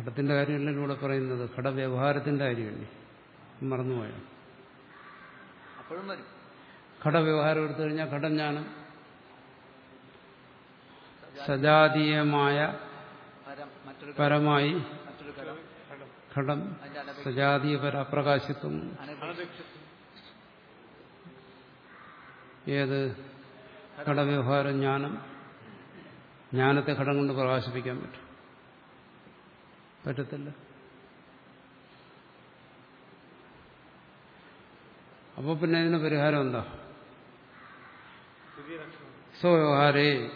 ഘടത്തിന്റെ കാര്യമല്ലല്ലോ ഇവിടെ പറയുന്നത്? ഘടവ്യവഹാരത്തിന്റെ കാര്യമല്ലേ? മറന്നുപോയോ? ഘടവ്യവഹാരം എടുത്തു കഴിഞ്ഞാൽ ഘടം ഞാൻ സജാതീയമായ പരമായി ഘടം സജാതീയ പരാപ്രകാശത്വം. ഏത് ഘടവ്യവഹാര ജ്ഞാനം? ജ്ഞാനത്തെ ഘടം കൊണ്ട് പ്രകാശിപ്പിക്കാൻ പറ്റും. പറ്റത്തില്ല. അപ്പോൾ പിന്നെ ഇതിന് പരിഹാരം എന്താ? സ്വവ്യവഹാരേ.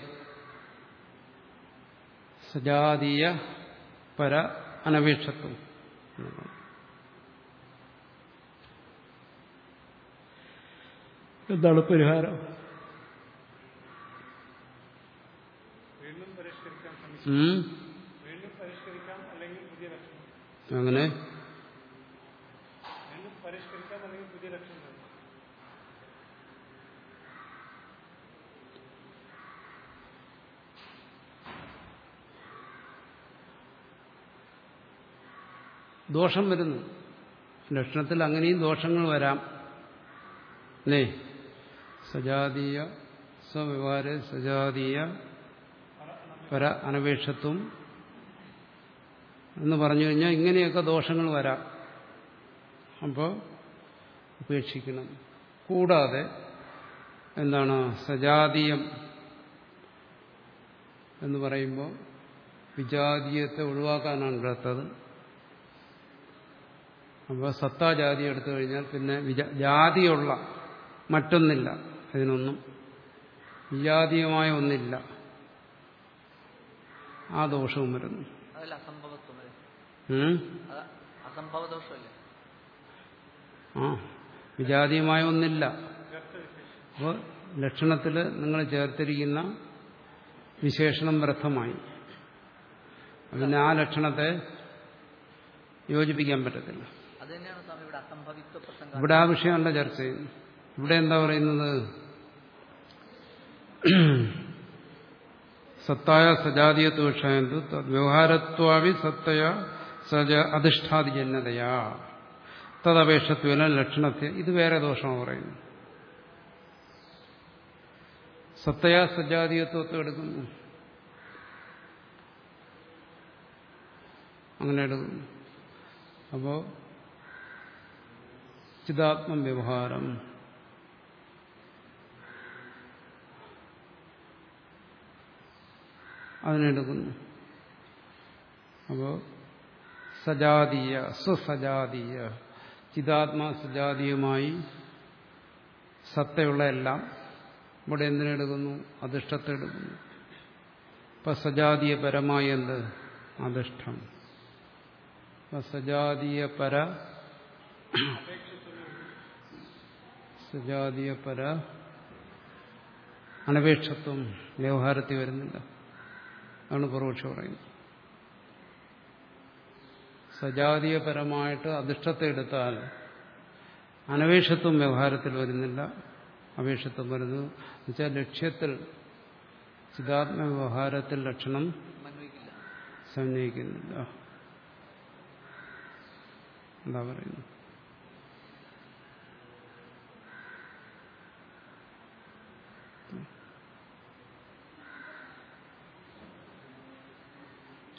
സജാതീയ പര അനപേക്ഷത്വം. എന്താണ് പരിഹാരം. വീണ്ടും പരിഷ്കരിക്കാൻ ശ്രമിക്കും ഉം? വീണ്ടും പരിഷ്കരിക്കാം അല്ലെങ്കിൽ പുതിയ ലക്ഷണം അങ്ങനെ വീണ്ടും പരിഷ്കരിക്കാം അല്ലെങ്കിൽ പുതിയ ലക്ഷണം വരും. ദോഷം വരുന്നു. ലക്ഷണത്തിൽ അങ്ങനെയും ദോഷങ്ങൾ വരാം. അല്ലേ? സജാതീയ സ്വവ്യവഹാര സജാതീയ പര അനപേക്ഷത്വം എന്ന് പറഞ്ഞു കഴിഞ്ഞാൽ ഇങ്ങനെയൊക്കെ ദോഷങ്ങൾ വരാം. അപ്പോൾ ഉപേക്ഷിക്കണം. കൂടാതെ എന്താണ്? സജാതീയം എന്ന് പറയുമ്പോൾ വിജാതീയത്തെ ഒഴിവാക്കാനാണ് എടുത്തത് അപ്പോൾ സത്താജാതി എടുത്തു കഴിഞ്ഞാൽ പിന്നെ ജാതിയുള്ള മറ്റൊന്നില്ല. അതിനൊന്നും വിജാതീയമായ ഒന്നില്ല. ആ ദോഷവും വരുന്നു. ആ വിജാതീയമായ ഒന്നില്ല. അപ്പോൾ ലക്ഷണത്തിൽ നിങ്ങൾ ചേർത്തിരിക്കുന്ന വിശേഷണം വ്യർത്ഥമായി. അതിന് ആ ലക്ഷണത്തെ യോജിപ്പിക്കാൻ പറ്റത്തില്ല. ഇവിടെ ആ വിഷയമല്ല ചർച്ച ചെയ്യുന്നത്. ഇവിടെ എന്താ പറയുന്നത്? സത്തായ സജാതീയ വിഷയന്തു വ്യവഹാരത്വാവി സത്തയ സജ അധിഷ്ഠാതിജന്യതയാ. തദപേക്ഷത്വന ലക്ഷണത്തെ ഇത് വേറെ ദോഷമാണ് പറയുന്നത്. സത്തയാ സജാതീയത്വത്തെ എടുക്കുന്നു. അങ്ങനെ എടുക്കുന്നു. അപ്പോ ചിതാത്മ വ്യവഹാരം. അതിനെടുക്കുന്നു. അപ്പോ സജാതീയ സ്വസജാതീയ ചിതാത്മാ സജാതീയമായി സത്തയുള്ള എല്ലാം ഇവിടെ എന്തിനെടുക്കുന്നു? അധിഷ്ഠത്തെ എടുക്കുന്നു ഇപ്പൊ സജാതീയ പരമായി എന്ത്? അധിഷ്ഠം. അപ്പൊ സജാതീയ പര അനപേക്ഷത്വം വ്യവഹാരത്തിൽ വരുന്നില്ല. അതാണ് പുറപക്ഷം പറയുന്നത്. സജാതീയപരമായിട്ട് അധിഷ്ഠത്തെ എടുത്താൽ അനപേക്ഷത്വം വ്യവഹാരത്തിൽ വരുന്നില്ല. അപേക്ഷത്വം വരുന്നു. എന്നുവെച്ചാൽ ലക്ഷ്യത്തിൽ ചിതാത്മ വ്യവഹാരത്തിൽ ലക്ഷണം സമന്വയിക്കുന്നില്ല. എന്താ പറയുന്നത്.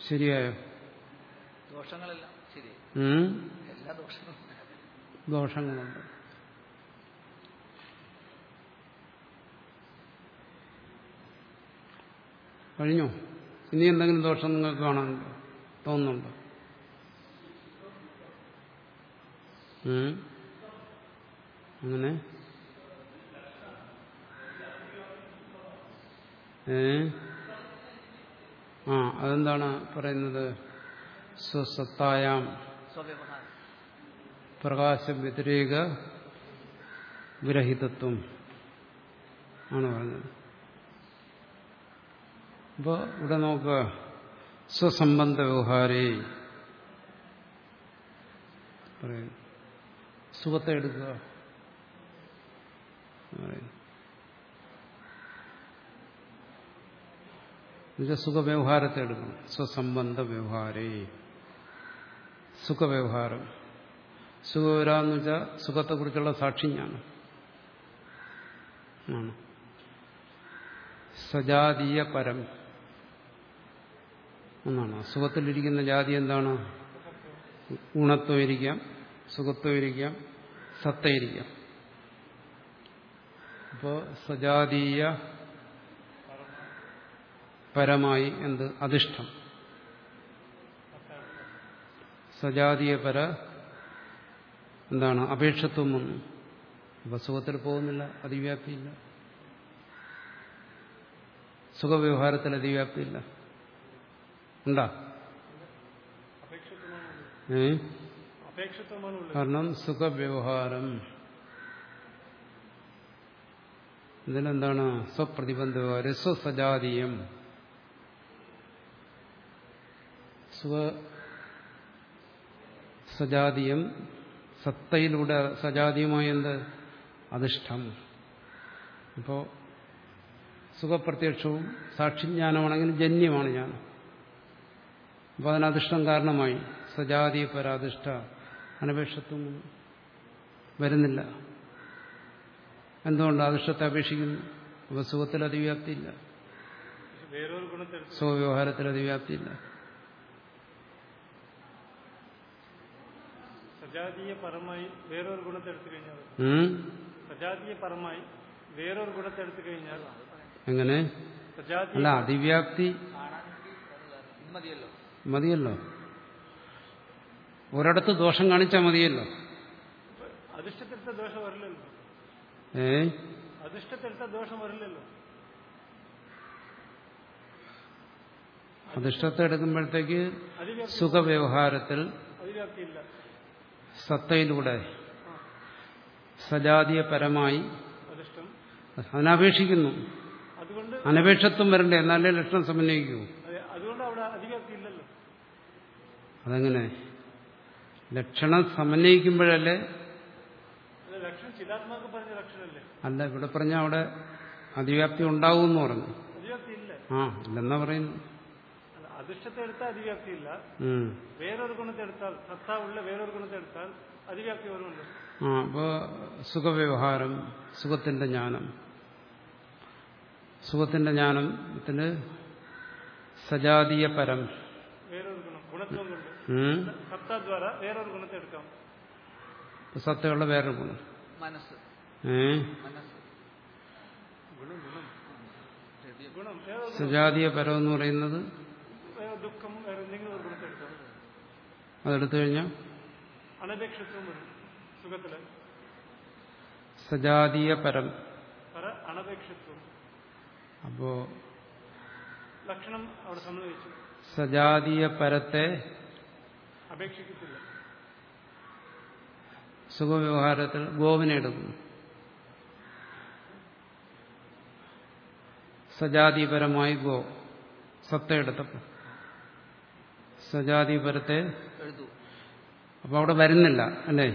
ശരിയായോ? ദോഷങ്ങളെല്ലാം ശരി? എല്ലാ ദോഷങ്ങളും. ദോഷങ്ങളുണ്ട്. കഴിഞ്ഞോ? ഇനി എന്തെങ്കിലും ദോഷം നിങ്ങൾക്ക് കാണാനുണ്ടോ തോന്നുന്നുണ്ടോ? അങ്ങനെ? ഏ? ആ അതെന്താണ് പറയുന്നത്? സ്വസത്തായം. പ്രകാശം വ്യതിരേക വിരഹിതത്വം ആണ് പറഞ്ഞത് അപ്പോൾ ഇവിടെ നോക്കുക സ്വസംബന്ധ വ്യവഹാരേ. പറയുന്നു സുഖത്തെ എടുക്കുക. എന്നുവെച്ചാൽ സുഖവ്യവഹാരത്തെ എടുക്കണം സ്വസംബന്ധ വ്യവഹാരേ സുഖവ്യവഹാരം. സുഖവരാന്ന് വെച്ചാൽ സുഖത്തെക്കുറിച്ചുള്ള സാക്ഷി ആണ്. സജാതീയ പരം എന്നാണ് സുഖത്തിലിരിക്കുന്ന ജാതി എന്താണ് ഗുണത്വം ഇരിക്കാം സുഖത്വം ഇരിക്കാം സത്തയിരിക്കാം. അപ്പോൾ സജാതീയ പരമായി എന്ത്? അധിഷ്ഠം. സജാതീയ പര എന്താണ്? അപേക്ഷത്വം വന്നു. അപ്പൊ സുഖത്തിൽ പോകുന്നില്ല അതിവ്യാപ്തിയില്ല. സുഖവ്യവഹാരത്തിൽ അതിവ്യാപ്തിയില്ല. ഉണ്ടാ ഏ? കാരണം സുഖവ്യവഹാരം. ഇതിലെന്താണ്? സ്വപ്രതിബന്ധ വ്യവഹാരം സുഖ സജാതീയം സത്തയിലൂടെ സജാതീയമായ എന്ത്? അധിഷ്ഠം. ഇപ്പോൾ സുഖപ്രത്യക്ഷവും സാക്ഷിജ്ഞാനമാണെങ്കിൽ ജന്യമാണ് ഞാൻ. അപ്പോൾ അതിനധിഷ്ഠം കാരണമായി സജാതി പരാധിഷ്ഠ അനപേക്ഷത്വം വരുന്നില്ല. എന്തുകൊണ്ട് അധിഷ്ഠത്തെ അപേക്ഷിക്കുന്നു? അപ്പോൾ സുഖത്തിൽ അതിവ്യാപ്തിയില്ല സ്വവ്യവഹാരത്തിൽ അതിവ്യാപ്തിയില്ല പരമായി വേറൊരു കഴിഞ്ഞാൽ? സജാതീയ പരമായി വേറൊരു ഗുണത്തെടുത്തു കഴിഞ്ഞാൽ എങ്ങനെ? അല്ല അതിവ്യാപ്തി മതിയല്ലോ. ഒരിടത്ത് ദോഷം കാണിച്ചാൽ മതിയല്ലോ. അധിഷ്ഠത്തെടുത്ത ദോഷം വരില്ലല്ലോ. ഏ? അധിഷ്ഠത്തെടുത്ത ദോഷം വരില്ലല്ലോ. അധിഷ്ഠത്തെ എടുക്കുമ്പോഴത്തേക്ക് അതിവ്യാപ്തി സുഖവ്യവഹാരത്തിൽ സത്തയിലൂടെ സജാതീയ പരമായി അതിനപേക്ഷിക്കുന്നു അനപേക്ഷത്വം വരണ്ടേ? എന്നാലേ ലക്ഷണം സമന്വയിക്കൂ. അതെങ്ങനെ? ലക്ഷണം സമന്വയിക്കുമ്പോഴല്ലേ? അല്ല ഇവിടെ പറഞ്ഞ അവിടെ അതിവ്യാപ്തി ഉണ്ടാവും എന്ന് പറഞ്ഞു ആ ഇല്ലെന്നാ പറയുന്നു അദൃഷ്ടത്തെ എടുത്താൽ അതിവ്യാപ്തി ഇല്ല വേറൊരു ഗുണത്തെ എടുത്താൽ സത്താവുള്ള ഉള്ള വേറൊരു ഗുണത്തെ എടുത്താൽ അതിവ്യാപ്തി വരുന്നുണ്ട് ആ അപ്പോൾ സുഖവ്യവഹാരം സുഖത്തിന്റെ ജ്ഞാനം. സുഖത്തിന്റെ ജ്ഞാനത്തിന് സജാതീയ പരം വേറൊരു ഗുണം ഗുണത്വം കൊണ്ട്. ഉം. സത്താ ദ്വാര വേറൊരു ഗുണം. സജാതീയ പരം എന്ന് പറയുന്നത് ദുഃഖം വേറെ എന്തെങ്കിലും അതെടുത്തു കഴിഞ്ഞാൽ അനപേക്ഷത്വം വരും. സുഖത്തിൽ. സജാതീയ പരം. അനപേക്ഷത്വം അപ്പോ ലക്ഷണം അവിടെ സമ്മതിച്ചു. സജാതീയ പരത്തെ അപേക്ഷിക്കത്തില്ല. സുഖവ്യവഹാരത്തിൽ ഗോവിനെ എടുക്കുന്നു. സജാതിപരമായി ഗോ സത്ത എടുത്തപ്പോൾ സജാതിപരത്തെ അപ്പൊ അവിടെ വരുന്നില്ല അല്ലേ?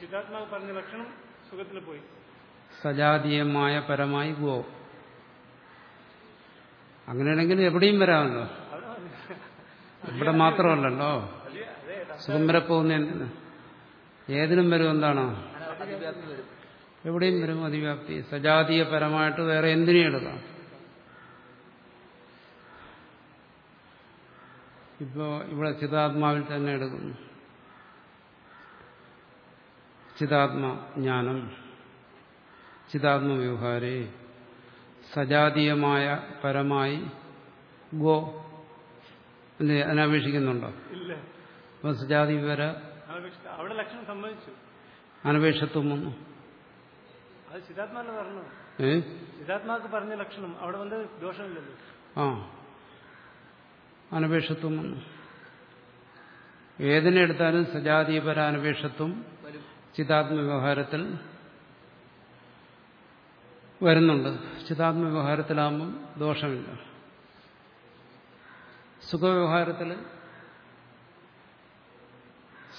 സിദ്ധാത്മാവ് പറഞ്ഞ ലക്ഷണം സുഖത്തിൽ പോയി. സജാതീയമായ പരമായി ഗോ അങ്ങനെയാണെങ്കിൽ എവിടെയും വരാമല്ലോ. ഇവിടെ മാത്രമല്ലല്ലോ. സുഖം വരെ പോകുന്ന എന്തിന് ഏതിനും വരും എന്താണോ? എവിടെയും വരും അതിവ്യാപ്തി. സജാതീയപരമായിട്ട് വേറെ എന്തിനേയും എടുക്കാം. ഇപ്പോ ഇവിടെ ചിതാത്മാവിൽ തന്നെ എടുക്കുന്നു. ചിതാത്മജ്ഞാനം ചിതാത്മവ്യവഹാരേ സജാതീയമായ പരമായി ഗോ അല്ലേ അനപേക്ഷിക്കുന്നുണ്ടോ? ഇല്ല. അപ്പൊ സജാതി വര അനപേക്ഷിത അവിടെ ലക്ഷണം അവിടെ അനപേക്ഷത്വം വന്നു. അത് സിദ്ധാത്മാവിന്റെ പറഞ്ഞു ഏ സിദ്ധാത്മാക്ക് പറഞ്ഞ ലക്ഷണം അവിടെ വന്ന് ദോഷമില്ലല്ലോ ആ അനപേക്ഷത്വം വന്നു. ഏതിനെടുത്താലും സജാതീയപര അനപേക്ഷത്വം ചിതാത്മവ്യവഹാരത്തിൽ വരുന്നുണ്ട്. ചിതാത്മവ്യവഹാരത്തിലാകുമ്പം ദോഷമില്ല. സുഖവ്യവഹാരത്തിൽ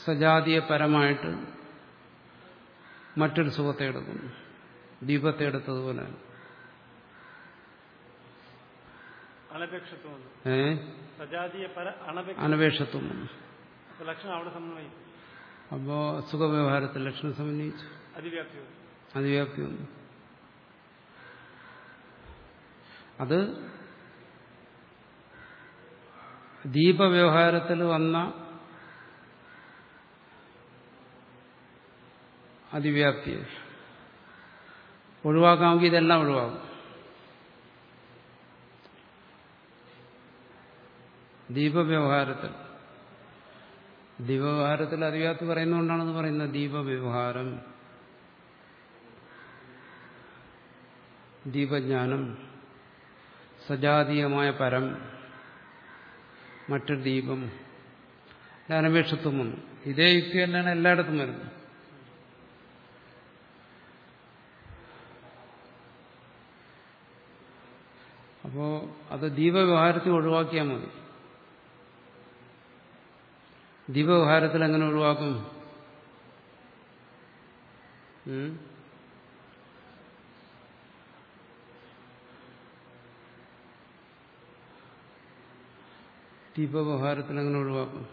സജാതീയപരമായിട്ട് മറ്റൊരു സുഖത്തെ എടുക്കുന്നു. ദീപത്തെ എടുത്തതുപോലെ അനപേക്ഷത്വം വന്നു ഏ? അനപേക്ഷത്വം വന്നു. അപ്പോ സുഖവ്യവഹാരത്തിൽ ലക്ഷണം സമന്വയിച്ചു. അതിവ്യാപ്തി വന്നു. അതിവ്യാപ്തി വന്നു. അത് ദീപവ്യവഹാരത്തിൽ വന്ന അതിവ്യാപ്തി. ഒഴിവാക്കാമെങ്കിൽ ഇതെല്ലാം ഒഴിവാകും. ദീപവ്യവഹാരത്തിൽ. ദീപവ്യവഹാരത്തിൽ അറിയാത്ത പറയുന്നതുകൊണ്ടാണെന്ന് പറയുന്നത് ദീപവ്യവഹാരം. ദീപജ്ഞാനം. സജാതീയമായ പരം. മറ്റൊരു ദീപം. അനപേക്ഷത്വം വന്നു. ഇതേ യുക്തി തന്നെയാണ് എല്ലായിടത്തും വരുന്നത്. അപ്പോ അത് ദീപവ്യവഹാരത്തെ ഒഴിവാക്കിയാൽ മതി. ദീപവ്യവഹാരത്തിൽ എങ്ങനെ ഒഴിവാക്കും? ദീപവ്യവഹാരത്തിൽ എങ്ങനെ ഒഴിവാക്കും?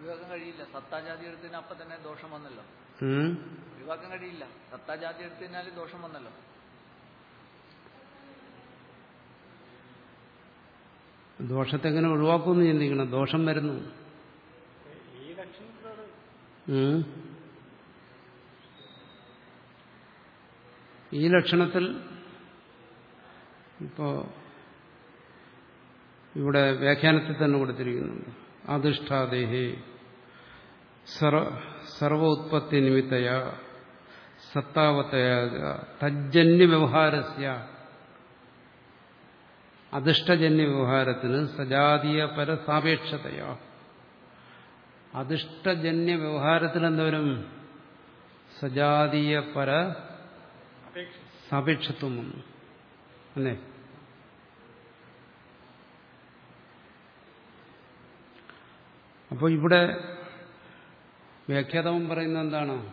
ഒഴിവാക്കാൻ കഴിയില്ല. സത്താജാതി എടുത്തതിന് അപ്പം തന്നെ ദോഷം വന്നല്ലോ. ഒഴിവാക്കാൻ കഴിയില്ല. സത്താജാതി എടുത്തതിനാൽ ദോഷം വന്നല്ലോ. ദോഷത്തെ എങ്ങനെ ഒഴിവാക്കുമെന്ന് ചിന്തിക്കണം. ദോഷം വരുന്നു. ഈ ലക്ഷണത്തിൽ ഇപ്പോ ഇവിടെ വ്യാഖ്യാനത്തിൽ തന്നെ കൊടുത്തിരിക്കുന്നുണ്ട്. അധിഷ്ഠാദേഹി സർവ ഉത്പത്തി നിമിത്തയ സത്താവത്തയ തജ്ജന്യ വ്യവഹാരസ്യ അധിഷ്ഠജന്യ വ്യവഹാരത്തിന് സജാതീയ പരസാപേക്ഷതയോ. അധിഷ്ഠജന്യ വ്യവഹാരത്തിൽ എന്തോരും സജാതീയ പര സാപേക്ഷത്വം അല്ലേ? അപ്പോൾ ഇവിടെ വ്യാഖ്യാതവും പറയുന്നത് എന്താണ്?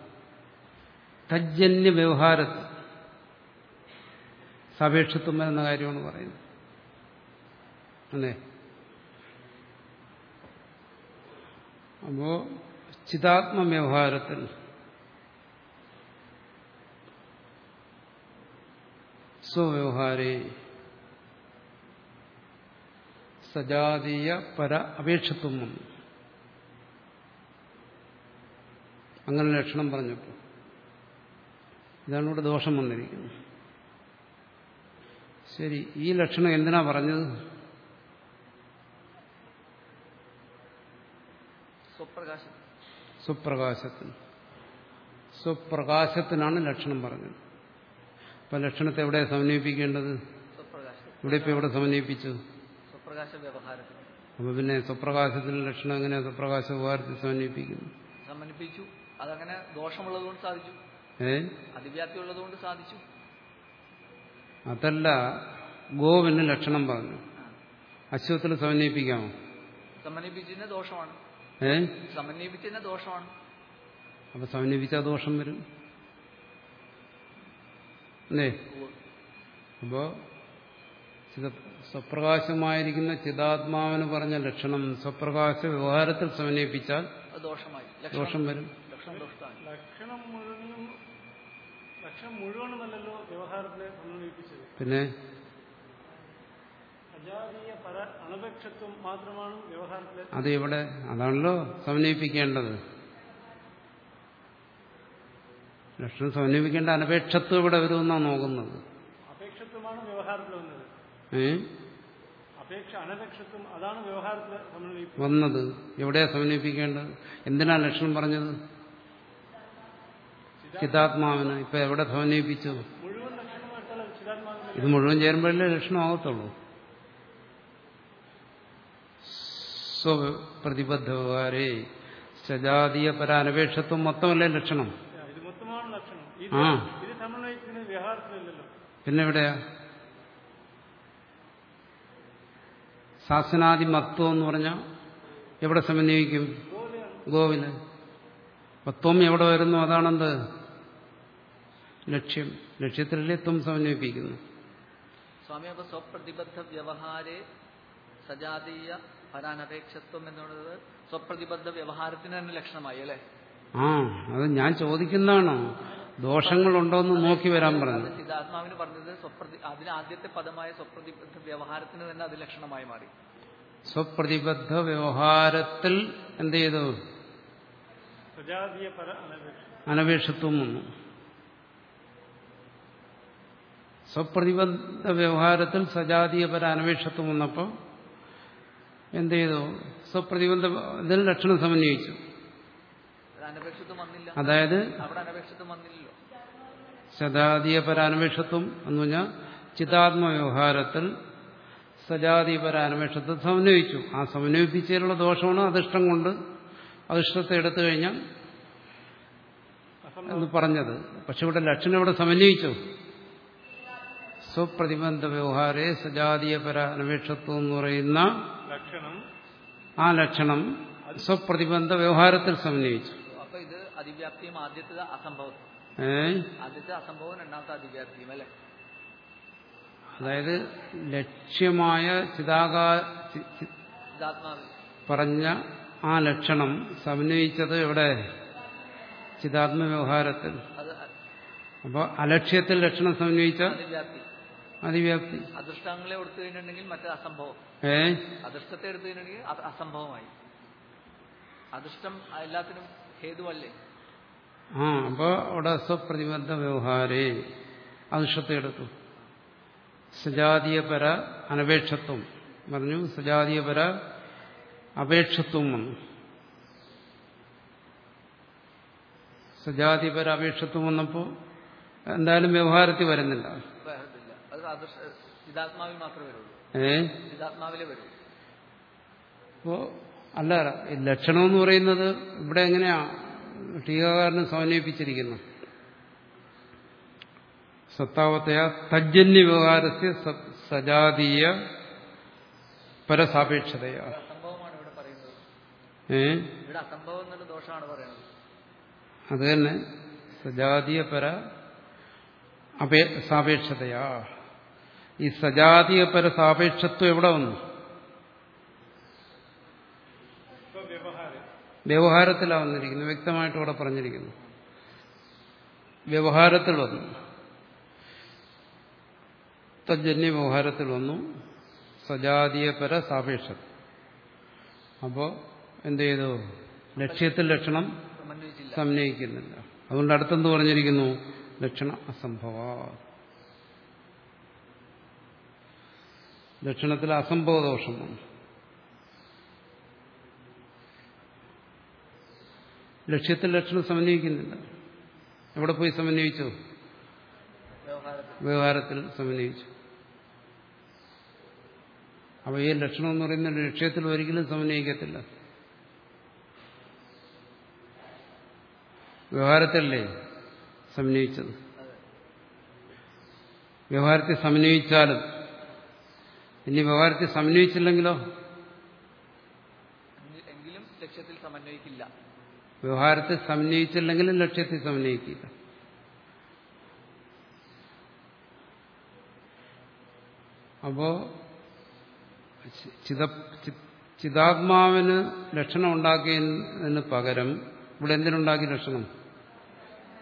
തജ്ജന്യ വ്യവഹാരത്തിൽ സാപേക്ഷത്വം എന്ന കാര്യമാണ് പറയുന്നത്. അല്ലേ? അപ്പോ ചിതാത്മ വ്യവഹാരത്തിൽ സ്വവ്യവഹാരേ സജാതീയ പര അപേക്ഷത്വം വന്നു. അങ്ങനെ ലക്ഷണം പറഞ്ഞപ്പോൾ ഇതാണ് ഇവിടെ ദോഷം വന്നിരിക്കുന്നത്. ശരി ഈ ലക്ഷണം എന്തിനാ പറഞ്ഞത് സ്വപ്രകാശം സ്വപ്രകാശത്തിന് സ്വപ്രകാശത്തിനാണ് ലക്ഷണം പറഞ്ഞത്. അപ്പൊ ലക്ഷണത്തെ എവിടെ സമന്വയിപ്പിക്കേണ്ടത്? ഇവിടെ ഇപ്പൊ എവിടെ സമന്വയിപ്പിച്ചു? അപ്പൊ പിന്നെ സ്വപ്രകാശത്തിന് ലക്ഷണം എങ്ങനെ സ്വപ്രകാശ വ്യവഹാരത്തിൽ സമന്വയിപ്പിക്കുന്നു സമന്വയിപ്പിച്ചു. അതങ്ങനെ ദോഷമുള്ളതുകൊണ്ട് സാധിച്ചു. ഏ? അതിവ്യാപ്തി ഉള്ളതുകൊണ്ട് സാധിച്ചു. അതല്ല ഗോവിന് ലക്ഷണം പറഞ്ഞു. അശ്വത്തിൽ സമന്വയിപ്പിക്കാമോ? സമന്വയിപ്പിച്ചതിന് ദോഷമാണ്. ഏ? സമന്വയിപ്പിച്ചതിന് ദോഷമാണ്. അപ്പൊ സമന്വയിപ്പിച്ചാൽ ദോഷം വരും. അല്ലേ. അപ്പോ ചിത സ്വപ്രകാശമായിരിക്കുന്ന ചിതാത്മാവിന് പറഞ്ഞ ലക്ഷണം സ്വപ്രകാശ വ്യവഹാരത്തിൽ സമന്വയിപ്പിച്ചാൽ അത് ദോഷമായി. ദോഷം വരും. ലക്ഷണം മുഴുവനുമല്ലല്ലോ വ്യവഹാരത്തിലെ സമന്വയിപ്പിച്ചത്. പിന്നെ അജാതീയ പര അനപേക്ഷത്വം മാത്രമാണ് വ്യവഹാരത്തിലെ അത് ഇവിടെ അതാണല്ലോ സമന്വയിപ്പിക്കേണ്ടത്. ലക്ഷണം സമന്വയിപ്പിക്കേണ്ട അനപേക്ഷത്വം ഇവിടെ വരുമെന്നാണ് നോക്കുന്നത്. അപേക്ഷത്വമാണ് വ്യവഹാരത്തിൽ വന്നത്. അപേക്ഷ അനപേക്ഷത്വം അതാണ് വ്യവഹാരത്തിൽ വന്നത്. എവിടെയാ സമന്വയിപ്പിക്കേണ്ടത്? എന്തിനാ ലക്ഷണം പറഞ്ഞത്? ചിതാത്മാവിന്. ഇപ്പൊ എവിടെ സമന്വയിപ്പിച്ചു ഇത് മുഴുവൻ ചേരുമ്പോഴല്ലേ ലക്ഷണമാകത്തുള്ളൂ സ്വപ്രതിബദ്ധ വ്യവഹാരേ സജാതീയ പരാനപേക്ഷത്വം മൊത്തമല്ലേ ലക്ഷണം? ഇത് മൊത്തമാണ് ലക്ഷണം. ഇത് ആ. പിന്നെ എവിടെയാ ശാസനാദി മത്വം എന്ന് പറഞ്ഞാൽ എവിടെ സമന്വയിക്കും? ഗോവിൽ. മത്വം എവിടെ വരുന്നു? അതാണെന്ത്? ലക്ഷ്യം. ലക്ഷ്യത്തിലല്ലേ ത്വം സമന്വയിപ്പിക്കുന്നു സ്വാമി അപ്പൊ സ്വപ്രതിബദ്ധ വ്യവഹാരെ സജാതീയ പരാനപേക്ഷത്വം എന്നുള്ളത് സ്വപ്രതിബദ്ധ വ്യവഹാരത്തിന് തന്നെ ലക്ഷണമായി അല്ലേ? ആ അത് ഞാൻ ചോദിക്കുന്നതാണോ? ദോഷങ്ങളുണ്ടോ എന്ന് നോക്കി വരാൻ പറഞ്ഞു. സിദ്ധാത്മാവിന് പറഞ്ഞത് സ്വപ്രതി അതിന് ആദ്യത്തെ പദമായ സ്വപ്രതിബദ്ധ വ്യവഹാരത്തിന് തന്നെ അത് ലക്ഷണമായി മാറി. സ്വപ്രതിബദ്ധ വ്യവഹാരത്തിൽ എന്ത് ചെയ്തു? അനപേക്ഷത്വം വന്നു. സ്വപ്രതിബദ്ധ വ്യവഹാരത്തിൽ സജാതീയപര അനപേക്ഷത്വം വന്നപ്പോൾ എന്ത് ചെയ്തു സ്വപ്രതിബന്ധ ഇതിൽ ലക്ഷണം സമന്വയിച്ചു. അത് അനപേക്ഷത്വം വന്നില്ല. അതായത് വന്നില്ലല്ലോ. സജാതീയപര എന്ന് പറഞ്ഞാൽ ചിതാത്മ വ്യവഹാരത്തിൽ സജാതീയ അനപേക്ഷത്വം സമന്വയിച്ചു. ആ സമന്വയിപ്പിച്ചതിലുള്ള ദോഷമാണ് അധിഷ്ഠം കൊണ്ട് അധിഷ്ഠത്തെ എടുത്തു കഴിഞ്ഞാൽ എന്ന് പറഞ്ഞത്. പക്ഷെ ഇവിടെ ലക്ഷണം ഇവിടെ സമന്വയിച്ചു. സ്വപ്രതിബന്ധ വ്യവഹാരെ സജാതീയ അനപേക്ഷത്വം എന്ന് പറയുന്ന ആ ലക്ഷണം സ്വപ്രതിബന്ധ വ്യവഹാരത്തിൽ സമന്വയിച്ചു. അപ്പൊ ഇത് അതിവ്യാപ്തിയും ആദ്യത്തെ അസംഭവം. ഏ? ആദ്യത്തെ അസംഭവം രണ്ടാമത്തെ അതിവ്യാപ്തിയും അല്ലെ? അതായത് ലക്ഷ്യമായ ചിതാകാ പറഞ്ഞ ആ ലക്ഷണം സമന്വയിച്ചത് എവിടെ? ചിതാത്മ വ്യവഹാരത്തിൽ. അപ്പൊ അപ്പോൾ അലക്ഷ്യത്തിൽ ലക്ഷണം സമന്വയിച്ച അതിവ്യാപ്തി. അതിവ്യാപ്തി. അദൃഷ്ടാങ്ങളെ എടുത്തു കഴിഞ്ഞിട്ടുണ്ടെങ്കിൽ മറ്റേ അസംഭവം. ഏ? അദൃഷ്ടത്തെ എടുത്തു കഴിഞ്ഞിട്ടുണ്ടെങ്കിൽ അത് അസംഭവമായി. അദൃഷ്ടം എല്ലാത്തിനും ഹേതുവല്ലേ? ആ അപ്പൊ അവിടെ സ്വപ്രതിബദ്ധ വ്യവഹാരേ അദൃഷ്ടത്തെ എടുത്തു. സജാതീയപര അനപേക്ഷത്വം പറഞ്ഞു സജാതീയപര അപേക്ഷത്വം വന്നു. സജാതിപര അപേക്ഷത്വം വന്നപ്പോൾ എന്തായാലും വ്യവഹാരത്തിൽ വരുന്നില്ല. ചിതാത്മാവിൽ മാത്രമേ വരുള്ളൂ. ഏ? ചിതാത്മാവിലെ വരുള്ളൂ. അപ്പോ അല്ല ലക്ഷണം എന്ന് പറയുന്നത് ഇവിടെ എങ്ങനെയാ? ടീകാരനെ സമന്വയിപ്പിച്ചിരിക്കുന്നു. സത്താവത്തയ തജ്ജന്യ വ്യവഹാരസ്യ സ- സജാതീയ പരസാപേക്ഷതയ. അത് തന്നെ സജാതീയ പര സാപേക്ഷതയാ. ഈ സജാതീയപര സാപേക്ഷത്വം എവിടെ വന്നു? വ്യവഹാരത്തിലാ വന്നിരിക്കുന്നു വ്യക്തമായിട്ട് ഇവിടെ പറഞ്ഞിരിക്കുന്നു. വ്യവഹാരത്തിൽ വന്നു. തജ്ജന്യ വ്യവഹാരത്തിൽ വന്നു. സജാതീയപര സാപേക്ഷത അപ്പോ എന്ത് ചെയ്തു? ലക്ഷ്യത്തിൽ ലക്ഷണം സമന്വയിക്കുന്നില്ല അതുകൊണ്ട് അടുത്തെന്ത് പറഞ്ഞിരിക്കുന്നു? ലക്ഷണ അസംഭവ. ലക്ഷണത്തിൽ അസംഭവ ദോഷം വന്നു. ലക്ഷ്യത്തിൽ ലക്ഷണം സമന്വയിക്കുന്നില്ല. എവിടെ പോയി സമന്വയിച്ചു? വ്യവഹാരത്തിൽ സമന്വയിച്ചു. അപ്പൊ ഈ ലക്ഷണം എന്ന് പറയുന്ന ലക്ഷ്യത്തിൽ ഒരിക്കലും സമന്വയിക്കത്തില്ല. വ്യവഹാരത്തിലല്ലേ സമന്വയിച്ചത്? വ്യവഹാരത്തെ സമന്വയിച്ചാലും ഇനി വ്യവഹാരത്തിൽ സമന്വയിച്ചില്ലെങ്കിലോ? എങ്കിലും ലക്ഷ്യത്തിൽ സമന്വയിക്കില്ല. വ്യവഹാരത്തിൽ സമന്വയിച്ചില്ലെങ്കിലും ലക്ഷ്യത്തിൽ സമന്വയിക്കില്ല. അപ്പോ ചിത ചിതാത്മാവിന് ലക്ഷണം ഉണ്ടാക്കിയതിന് പകരം ഇവിടെ എന്തിനുണ്ടാക്കി ലക്ഷണം?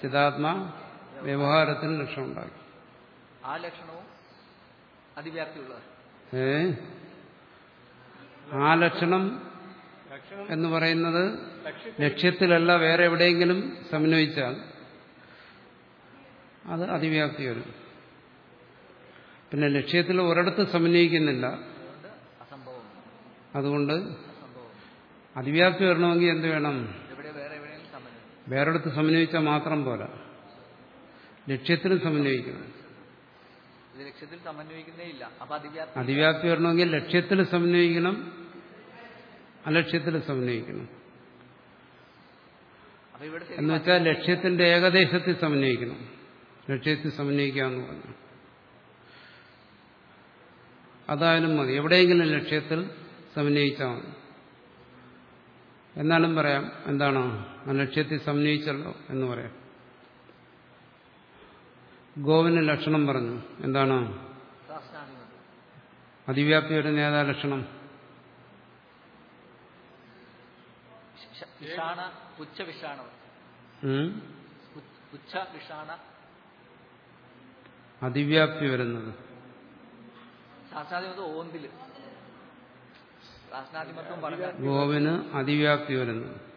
ചിതാത്മാ വ്യവഹാരത്തിന് ലക്ഷണം ഉണ്ടാക്കി. ആ ലക്ഷണവും അതിവ്യാപ്തിയുള്ളത് ഏ? ആ ലക്ഷണം എന്ന് പറയുന്നത് ലക്ഷ്യത്തിലല്ല വേറെ എവിടെയെങ്കിലും സമന്വയിച്ചാൽ അത് അതിവ്യാപ്തി വരും പിന്നെ ലക്ഷ്യത്തിൽ ഒരിടത്ത് സമന്വയിക്കുന്നില്ല. അതുകൊണ്ട് അതിവ്യാപ്തി വരണമെങ്കിൽ എന്ത് വേണം? വേറെടുത്ത് സമന്വയിച്ചാൽ മാത്രം പോരാ. ലക്ഷ്യത്തിനും സമന്വയിക്കണം. ഇത് ലക്ഷ്യത്തിൽ സമന്വയിക്കുന്നേ ഇല്ല അപ്പൊ അതിവ്യാപ്തി അതിവ്യാപ്തി വരണമെങ്കിൽ ലക്ഷ്യത്തിൽ സമന്വയിക്കണം അലക്ഷ്യത്തിൽ സമന്വയിക്കണം. എന്ന് വെച്ചാൽ ലക്ഷ്യത്തിന്റെ ഏകദേശത്തിൽ സമന്വയിക്കണം. ലക്ഷ്യത്തിൽ സമന്വയിക്കാമെന്ന് പറഞ്ഞു അതായാലും മതി. എവിടെയെങ്കിലും ലക്ഷ്യത്തിൽ സമന്വയിച്ചാൽ മതി. എന്നാലും പറയാം എന്താണോ? ആ ലക്ഷ്യത്തിൽ സമന്വയിച്ചല്ലോ എന്ന് പറയാം. ഗോവിന് ലക്ഷണം പറഞ്ഞു. എന്താണ്? അതിവ്യാപ്തിയുടെ അതിവ്യാപ്തി വരുന്ന ഏതാ ലക്ഷണം അതിവ്യാപ്തി വരുന്നത്. ഗോവിന് അതിവ്യാപ്തി വരുന്നത്.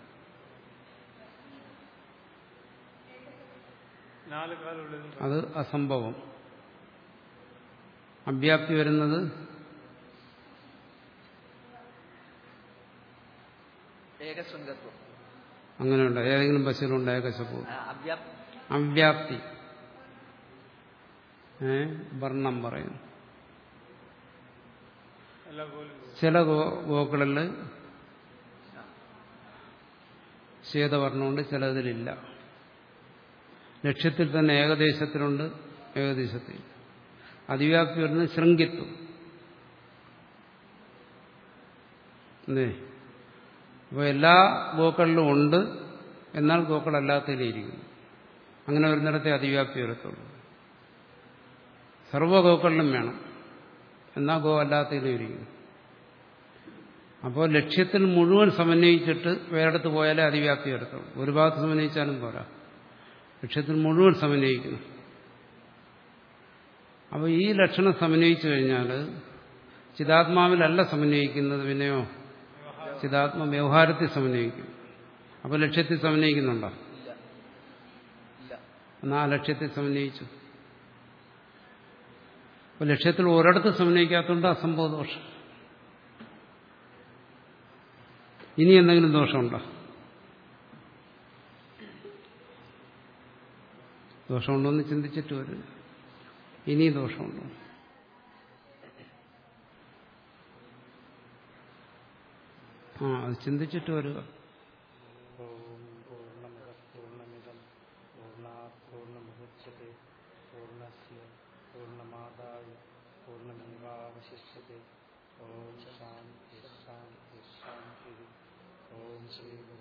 അത് അസംഭവം. അവ്യാപ്തി വരുന്നത് അങ്ങനെയുണ്ട്. ഏതെങ്കിലും ബസ്സിലുണ്ട് ആ, അവ്യാപ്തി വർണം പറയുന്നു. ചില ഗോ ഗോക്കളിൽ ശ്വേതവർണമുണ്ട് ചിലതിലില്ല. ലക്ഷ്യത്തിൽ തന്നെ ഏകദേശത്തിലുണ്ട് ഏകദേശത്തിൽ. അതിവ്യാപ്തി വരുന്നത് അല്ലേ? അപ്പോൾ എല്ലാ ഗോക്കളിലും ഉണ്ട് എന്നാൽ ഗോക്കളല്ലാത്തതിലിരിക്കുന്നു. അങ്ങനെ വരുന്നിടത്തെ അതിവ്യാപ്തി വരത്തുള്ളൂ. സർവ ഗോക്കളിലും വേണം എന്നാൽ ഗോ അല്ലാത്തതിലും ഇരിക്കുന്നു അപ്പോൾ ലക്ഷ്യത്തിൽ മുഴുവൻ സമന്വയിച്ചിട്ട് വേറെടുത്ത് പോയാലേ അതിവ്യാപ്തി വരത്തുള്ളൂ. ഒരു ഭാഗത്ത് സമന്വയിച്ചാലും പോരാ. ലക്ഷ്യത്തിൽ മുഴുവൻ സമന്വയിക്കുന്നു. അപ്പോൾ ഈ ലക്ഷണം സമന്വയിച്ചു കഴിഞ്ഞാൽ ചിതാത്മാവിലല്ല സമന്വയിക്കുന്നത് പിന്നെയോ? ചിതാത്മ വ്യവഹാരത്തിൽ സമന്വയിക്കും. അപ്പോൾ ലക്ഷ്യത്തിൽ സമന്വയിക്കുന്നുണ്ടോ? എന്നാ ലക്ഷ്യത്തിൽ സമന്വയിച്ചു. അപ്പോൾ ലക്ഷ്യത്തിൽ ഒരിടത്ത് സമന്വയിക്കാത്തതുകൊണ്ട് അസംഭവ ദോഷം ഇനി എന്തെങ്കിലും ദോഷമുണ്ടോ? ദോഷമുണ്ടോ എന്ന് ചിന്തിച്ചിട്ട് വരും. ഇനി ദോഷമുണ്ടോ? ആ അത് ചിന്തിച്ചിട്ട് വരിക. ഓം പൂർണമിത പൂർണമിതം പൂർണാത് പൂർണമുദച്യത്തെ പൂർണസ്യ പൂർണമാദായ പൂർണമേവാവശിഷ്യത്തെ ഓം ശാന്തി ശാന്തി ശാന്തി. ഓം സംശയീകരണം